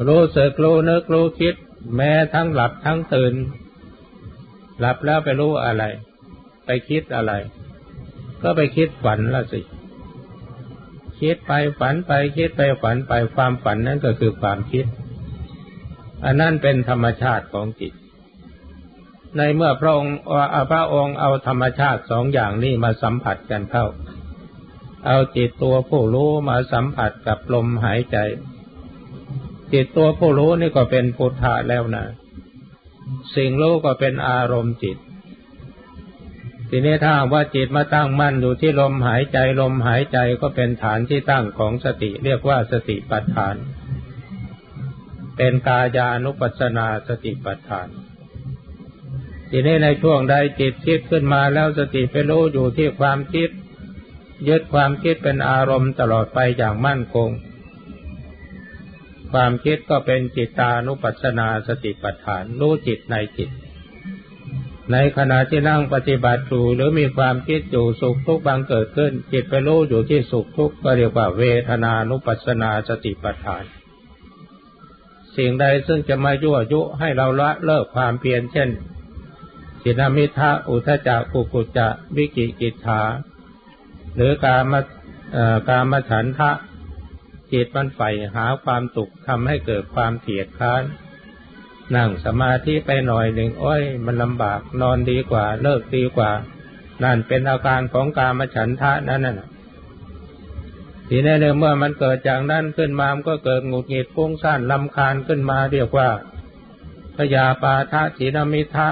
รู้สึกรู้นึกรู้คิด แม้ทั้งหลับทั้งตื่น หลับแล้วไปรู้อะไร ไปคิดอะไร ก็ไปคิดฝันละสิคิดไปฝันไปคิดไปฝันไปความฝันนั่นก็คือความคิด อันนั้นเป็นธรรมชาติของจิต ในเมื่อพระองค์พระองค์เอาธรรมชาติสองอย่างนี้มาสัมผัสกันเข้า เอาจิตตัวผู้รู้มาสัมผัสกับลมหายใจ จิตตัวผู้รู้นี่ก็เป็นพุทธะแล้วนะสิ่งรู้ก็เป็นอารมณ์จิต ทีนี้ถ้าว่าจิตมาตั้งมั่นอยู่ที่ลมหายใจลมหายใจก็เป็นฐานที่ตั้งของสติเรียกว่าสติปัฏฐาน เป็นกายานุปัสสนาสติปัฏฐาน ทีนี้ในช่วงใดจิตคิดขึ้นมาแล้วสติไปรู้อยู่ที่ความคิดยึดความคิดเป็นอารมณ์ตลอดไปอย่างมั่นคง ความคิดก็เป็นจิตตานุปัสสนาสติปัฏฐานรู้จิตในจิต ในขณะที่นั่งปฏิบัติอยู่หรือมีความคิดอยู่สุขทุกข์บางเกิดขึ้น จิตไปรู้อยู่ที่สุขทุกข์ก็เรียกว่าเวทนานุปัสสนาสติปัฏฐาน สิ่งใดซึ่งจะมายั่วยุให้เราละเลิกความเพียรเช่นจินามิทะอุทจักกุกุจะวิกิกิจฐาหรือการมาการมาฉันทะ จิตมันใฝ่หาความสุขทำให้เกิดความเกียดค้านนั่งสมาธิไปหน่อยหนึ่งโอ้ย มันลำบากนอนดีกว่า เลิกดีกว่า นั่นเป็นอาการของกามฉันทะนั่นน่ะทีนี้เมื่อมันเกิดจากนั้นขึ้นมามันก็เกิดหงุดหงิดฟุ้งซ่านลำคาญขึ้นมาเรียกว่าพยาปาทะสีนามิทะ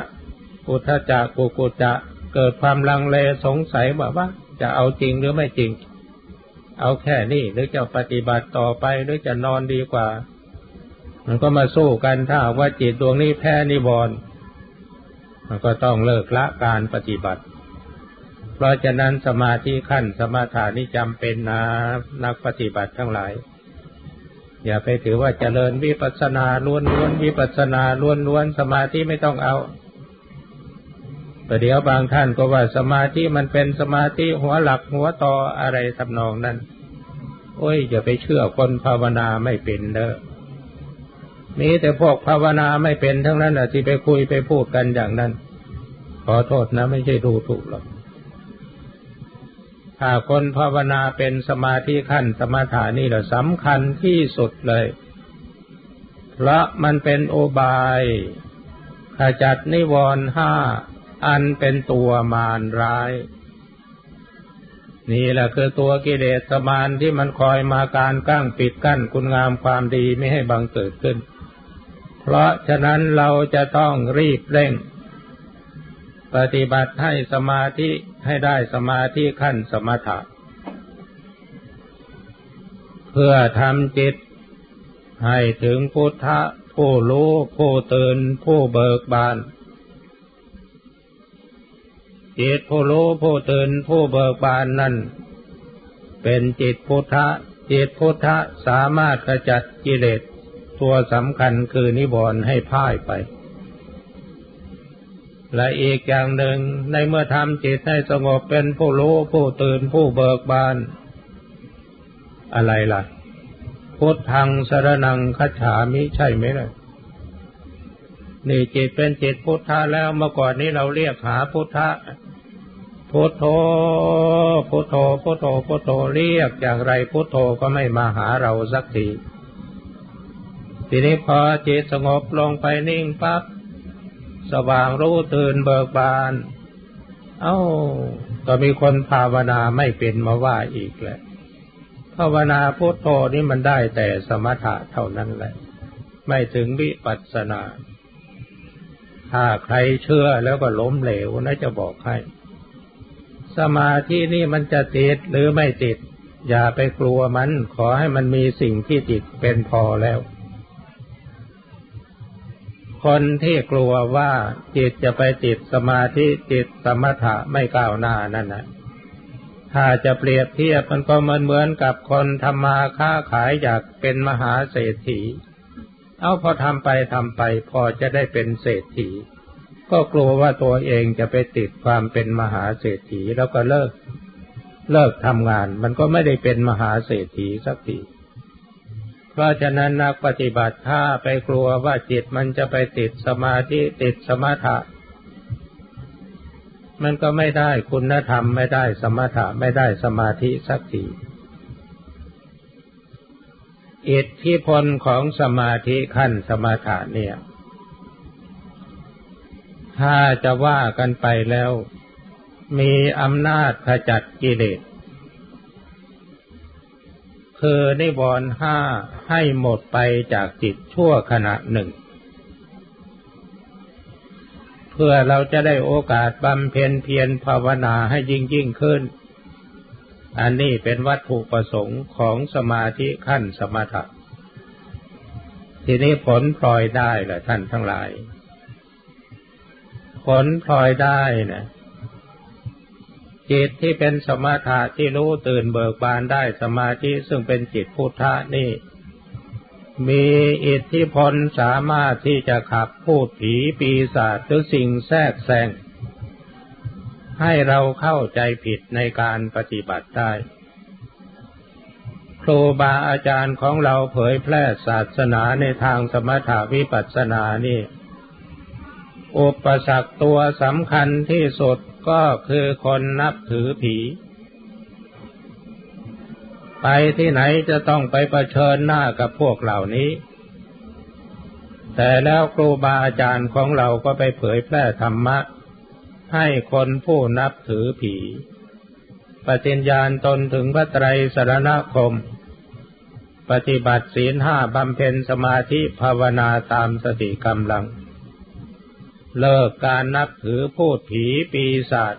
อุทจักกุกุจะเกิดความลังเลสงสัยว่าว่าจะเอาจริงหรือไม่จริง เอาแค่นี้หรือจะปฏิบัติต่อไปหรือจะนอนดีกว่า มันก็มาสู้กันถ้าว่าจิตดวงนี้แพ้นิวรณ์มันก็ต้องเลิกละการปฏิบัติ เพราะฉะนั้นสมาธิขั้นสมาธานี่จำเป็นนะนักปฏิบัติทั้งหลาย อย่าไปถือว่าเจริญวิปัสสนาล้วนล้วนวิปัสสนาล้วนล้วนสมาธิไม่ต้องเอา แต่เดี๋ยวบางท่านก็ว่าสมาธิมันเป็นสมาธิหัวหลักหัวต่ออะไรทำนองนั้น โอ้ยอย่าไปเชื่อคนภาวนาไม่เป็นเด้อมีแต่พวกภาวนาไม่เป็นทั้งนั้นแหะที่ไปคุยไปพูดกันอย่างนั้น ขอโทษนะไม่ใช่ดูถูกหรอกถ้าคนภาวนาเป็นสมาธิขั้นสมาฐานี่แหละสำคัญที่สุดเลย เพราะมันเป็นโอบายขจัดนิวรณ์ห้า อันเป็นตัวมารร้าย นี่แหละคือตัวกิเลสมารที่มันคอยมาการกั้งปิดกั้นคุณงามความดีไม่ให้บังเกิดขึ้น เพราะฉะนั้นเราจะต้องรีบเร่ง ปฏิบัติให้สมาธิให้ได้สมาธิขั้นสมถะ เพื่อทำจิตให้ถึงพุทธะผู้รู้ผู้ตื่นผู้เบิกบาน จิตผู้รู้ผู้ตื่นผู้เบิกบานนั้น เป็นจิตพุทธะจิตพุทธะสามารถกระจัดกิเลสตัวสำคัญคือนิวรณ์ให้พ่ายไป และอีกอย่างหนึ่งในเมื่อทำจิตให้สงบเป็นผู้รู้ผู้ตื่นผู้เบิกบาน อะไรล่ะ พุทธังสรนังคัจฉามิใช่ไหมล่ะ นี่จิตเป็นจิตพุทธะแล้วเมื่อก่อนนี้เราเรียกหาพุทธะพุทโธพุทโธพุทโธพุทโธเรียกอย่างไรพุทโธก็ไม่มาหาเราสักทีทีนี้พอจิตสงบลงไปนิ่งปั๊บสว่างรู้ตื่นเบิกบาน เอา้า ก็มีคนภาวนาไม่เป็นมาว่าอีกแหละภาวนาพุทโธนี่มันได้แต่สมถะเท่านั้นแหละ ไม่ถึงวิปัสสนา ถ้าใครเชื่อแล้วก็ล้มเหลวนะจะบอกให้ สมาธินี่มันจะติดหรือไม่ติด อย่าไปกลัวมัน ขอให้มันมีสิ่งที่ติดเป็นพอแล้ว คนที่กลัวว่าจิตจะไปติดสมาธิติดสมถะไม่ก้าวหน้านั่นนะถ้าจะเปรียบเทียบมันก็เหมือนเหมือนกับคนทำมาค้าขายอยากเป็นมหาเศรษฐี เอาพอทำไปทำไป พอจะได้เป็นเศรษฐี ก็กลัวว่าตัวเองจะไปติดความเป็นมหาเศรษฐีแล้วก็เลิก เลิกทำงาน มันก็ไม่ได้เป็นมหาเศรษฐีสักทีเพราะฉะนั้นนักปฏิบัติถ้าไปกลัวว่าจิตมันจะไปติดสมาธิติดสมถะ มันก็ไม่ได้คุณธรรมไม่ได้สมถะไม่ได้สมาธิสักที อิทธิพลของสมาธิขั้นสมาถะเนี่ย ถ้าจะว่ากันไปแล้ว มีอำนาจขจัดกิเลสคือนิวรณ์ห้าให้หมดไปจากจิตชั่วขณะหนึ่ง เพื่อเราจะได้โอกาสบำเพ็ญเพียรภาวนาให้ยิ่งยิ่งขึ้น อันนี้เป็นวัตถุประสงค์ของสมาธิขั้นสมถะ ทีนี้ผลพลอยได้แหละท่านทั้งหลาย ผลพลอยได้นะจิตที่เป็นสมถะที่รู้ตื่นเบิกบานได้สมาธิซึ่งเป็นจิตพุทธะนี่ มีอิทธิพลสามารถที่จะขับพูดผีปีศาจหรือสิ่งแทรกแซง ให้เราเข้าใจผิดในการปฏิบัติได้ ครูบาอาจารย์ของเราเผยแพร่ศาสนาในทางสมถาวิปัสสนานี่ อุปสรรคตัวสำคัญที่สุดก็คือคนนับถือผี ไปที่ไหนจะต้องไปประเชิญหน้ากับพวกเหล่านี้ แต่แล้วครูบาอาจารย์ของเราก็ไปเผยแพร่ธรรมะ ให้คนผู้นับถือผีปฏิญญาณตนถึงพระไตรสรณคม ปฏิบัติศีลห้าบำเพ็ญสมาธิภาวนาตามสติกำลัง เลิกการนับถือพูดผีปีศาจ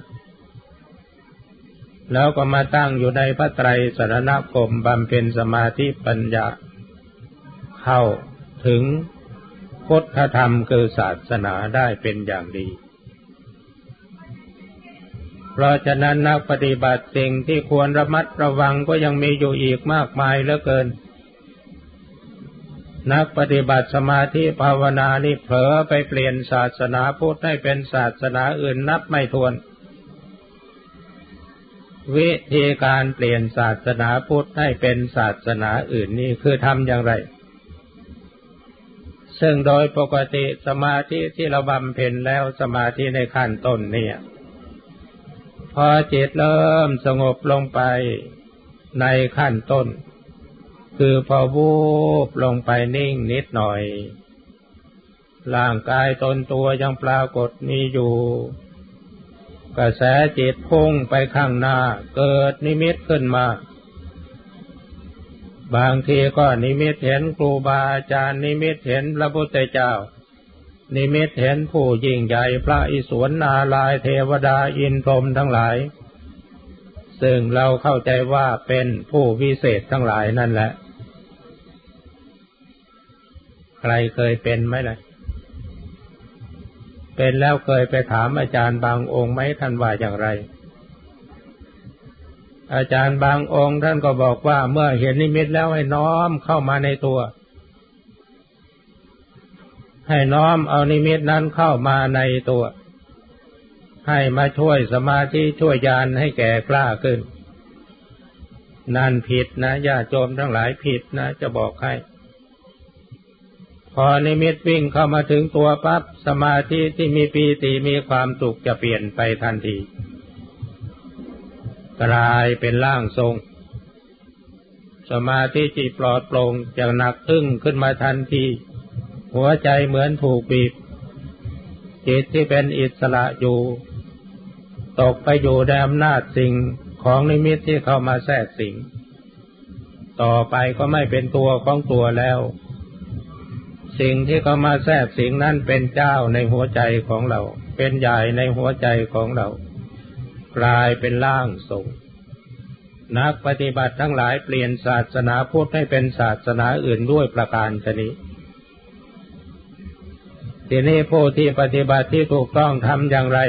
แล้วก็มาตั้งอยู่ในพระไตรสรณคมบำเพ็ญสมาธิปัญญา เข้าถึงพุทธธรรมคือศาสนาได้เป็นอย่างดี เพราะฉะนั้นนักปฏิบัติสิ่งที่ควรระมัดระวังก็ยังมีอยู่อีกมากมายเหลือเกิน นักปฏิบัติสมาธิภาวนานี่เผลอไปเปลี่ยนศาสนาพุทธให้เป็นศาสนาอื่นนับไม่ถ้วน วิธีการเปลี่ยนศาสนาพุทธให้เป็นศาสนาอื่นนี่คือทำอย่างไรซึ่งโดยปกติสมาธิที่เราบำเพ็ญแล้วสมาธิในขั้นต้นเนี่ย พอจิตเริ่มสงบลงไปในขั้นต้น คือพอวูบลงไปนิ่งนิดหน่อย ร่างกายตนตัวยังปรากฏมีอยู่ กระแสจิตพุ่งไปข้างหน้าเกิดนิมิตขึ้นมา บางทีก็นิมิตเห็นครูบาอาจารย์นิมิตเห็นพระพุทธเจ้า นิมิตเห็นผู้ยิ่งใหญ่พระอิศวรนาลายเทวดาอินทรมทั้งหลาย ซึ่งเราเข้าใจว่าเป็นผู้วิเศษทั้งหลายนั่นแหละ ใครเคยเป็นไหมล่ะ เป็นแล้วเคยไปถามอาจารย์บางองค์ไหมท่านว่าอย่างไร อาจารย์บางองค์ท่านก็บอกว่าเมื่อเห็นนิมิตแล้วให้น้อมเข้ามาในตัว ให้น้อมเอานิมิตนั้นเข้ามาในตัว ให้มาช่วยสมาธิช่วยญาณให้แก่กล้าขึ้น นั่นผิดนะญาโจมทั้งหลายผิดนะจะบอกให้ พอนิมิตวิ่งเข้ามาถึงตัวปั๊บสมาธิที่มีปีติมีความสุขจะเปลี่ยนไปทันทีกลายเป็นร่างทรง สมาธิจิตปลอดโปร่งจะหนักอึ้งขึ้นมาทันที หัวใจเหมือนถูกบีบ จิตที่เป็นอิสระอยู่ ตกไปอยู่ในอำนาจสิ่งของนิมิตที่เข้ามาแทรกสิงต่อไปก็ไม่เป็นตัวของตัวแล้ว สิ่งที่เข้ามาแทรกสิงนั้นเป็นเจ้าในหัวใจของเรา เป็นใหญ่ในหัวใจของเรา กลายเป็นล่างทรงนักปฏิบัติทั้งหลายเปลี่ยนศาสนาพุทธให้เป็นศาสนาอื่นด้วยประการชนิด ทีนี้ผู้ที่ปฏิบัติที่ถูกต้องทำอย่างไร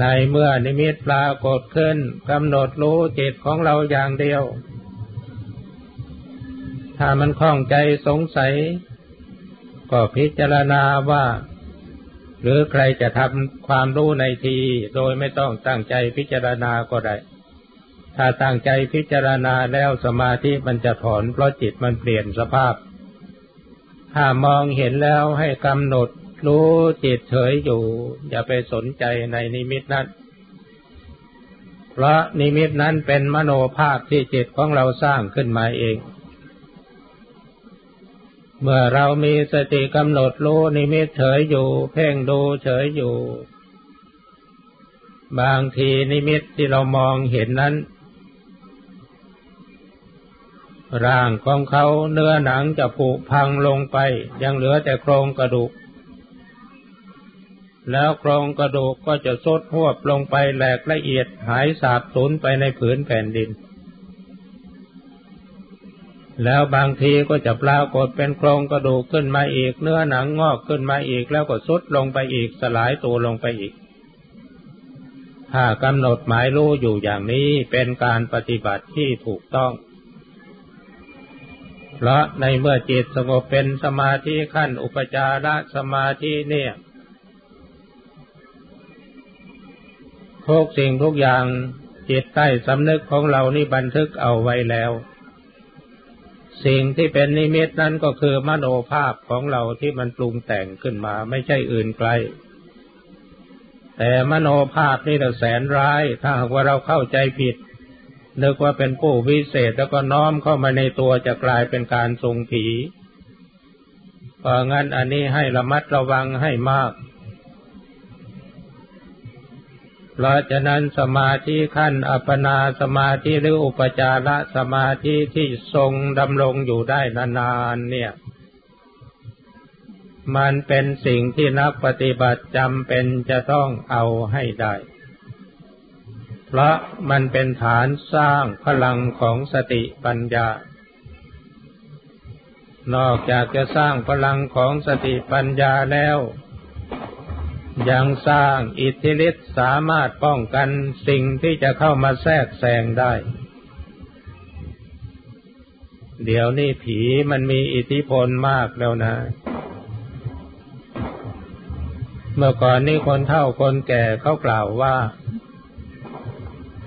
ในเมื่อนิมิตปรากฏขึ้นกำหนดรู้จิตของเราอย่างเดียว ถ้ามันคล่องใจสงสัย ก็พิจารณาว่า หรือใครจะทำความรู้ในที โดยไม่ต้องตั้งใจพิจารณาก็ได้ ถ้าตั้งใจพิจารณาแล้วสมาธิมันจะถอนเพราะจิตมันเปลี่ยนสภาพ ถ้ามองเห็นแล้วให้กำหนดรู้จิตเฉยอยู่ อย่าไปสนใจในนิมิตนั้น เพราะนิมิตนั้นเป็นมโนภาพที่จิตของเราสร้างขึ้นมาเอง เมื่อเรามีสติกำหนดรู้นิมิตเฉยอยู่ เพ่งดูเฉยอยู่ บางทีนิมิตที่เรามองเห็นนั้น ร่างของเขาเนื้อหนังจะผุพังลงไป ยังเหลือแต่โครงกระดูก แล้วโครงกระดูกก็จะซดหวบลงไปแหลกละเอียดหายสาบสูญไปในผืนแผ่นดิน แล้วบางทีก็จะปรากฏเป็นโครงกระดูกขึ้นมาอีก เนื้อหนังงอกขึ้นมาอีก แล้วก็สุดลงไปอีกสลายตัวลงไปอีก ถ้ากำหนดหมายรู้อยู่อย่างนี้เป็นการปฏิบัติที่ถูกต้อง เพราะในเมื่อจิตสงบเป็นสมาธิขั้นอุปจารสมาธิเนี่ยทุกสิ่งทุกอย่างจิตใต้สำนึกของเรานี่บันทึกเอาไว้แล้ว สิ่งที่เป็นนิมิตนั้นก็คือมโนภาพของเราที่มันปรุงแต่งขึ้นมาไม่ใช่อื่นไกล แต่มโนภาพนี่เราแสนร้าย ถ้าหากว่าเราเข้าใจผิด นึกว่าเป็นผู้วิเศษแล้วก็น้อมเข้ามาในตัวจะกลายเป็นการทรงผีเพราะงั้นอันนี้ให้ระมัดระวังให้มาก เพราะฉะนั้นสมาธิขั้นอัปปนาสมาธิหรืออุปจารสมาธิที่ทรงดำรงอยู่ได้นานๆเนี่ย มันเป็นสิ่งที่นักปฏิบัติจำเป็นจะต้องเอาให้ได้ เพราะมันเป็นฐานสร้างพลังของสติปัญญา นอกจากจะสร้างพลังของสติปัญญาแล้ว ยังสร้างอิทธิฤทธิ์สามารถป้องกันสิ่งที่จะเข้ามาแทรกแซงได้ เดี๋ยวนี้ผีมันมีอิทธิพลมากแล้วนะเมื่อก่อนนี้คนเฒ่าคนแก่เขากล่าวว่า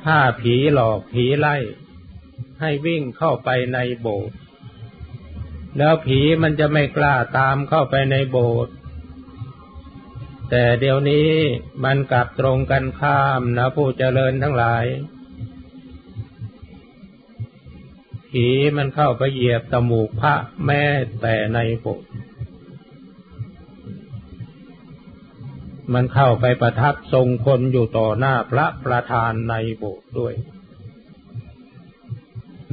ถ้าผีหลอกผีไล่ ให้วิ่งเข้าไปในโบสถ์แล้วผีมันจะไม่กล้าตามเข้าไปในโบสถ์แต่เดี๋ยวนี้มันกลับตรงกันข้ามนะผู้เจริญทั้งหลาย ผีมันเข้าไปเหยียบตมูกพระแม่แต่ในโบสถ์ มันเข้าไปประทับทรงคนอยู่ต่อหน้าพระประธานในโบสถ์ด้วย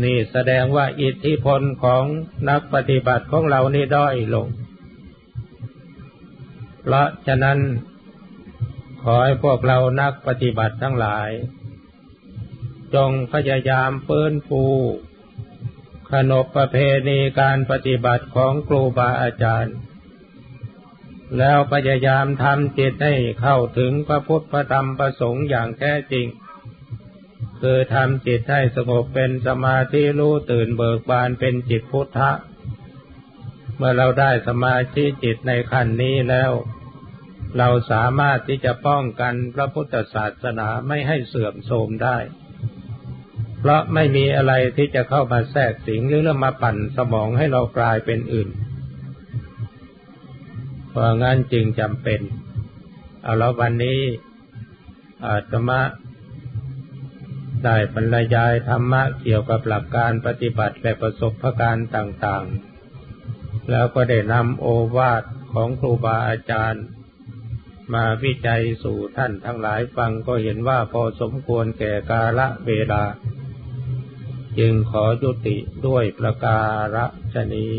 นี่แสดงว่าอิทธิพลของนักปฏิบัติของเรานี่ด้อยลง เพราะฉะนั้น ขอให้พวกเรานักปฏิบัติทั้งหลาย จงพยายามฟื้นฟูขนบประเพณีการปฏิบัติของครูบาอาจารย์ แล้วพยายามทำจิตให้เข้าถึงพระพุทธพระธรรมพระสงฆ์อย่างแท้จริง คือทำจิตให้สงบเป็นสมาธิรู้ตื่นเบิกบานเป็นจิตพุทธะ เมื่อเราได้สมาธิจิตในขั้นนี้แล้ว เราสามารถที่จะป้องกันพระพุทธศาสนาไม่ให้เสื่อมโทรมได้ เพราะไม่มีอะไรที่จะเข้ามาแทรกสิงหรือมาปั่นสมองให้เรากลายเป็นอื่น ราะงั้นจึงจำเป็น เอาแล้ววันนี้อาตมาได้บรรยายธรรมะเกี่ยวกับหลักการปฏิบัติและประสบการณ์ต่างๆ แล้วก็ได้นำโอวาทของครูบาอาจารย์ มาวิจัยสู่ท่านทั้งหลายฟังก็เห็นว่าพอสมควรแก่กาละเวลา จึงขอยุติด้วยประการฉนี้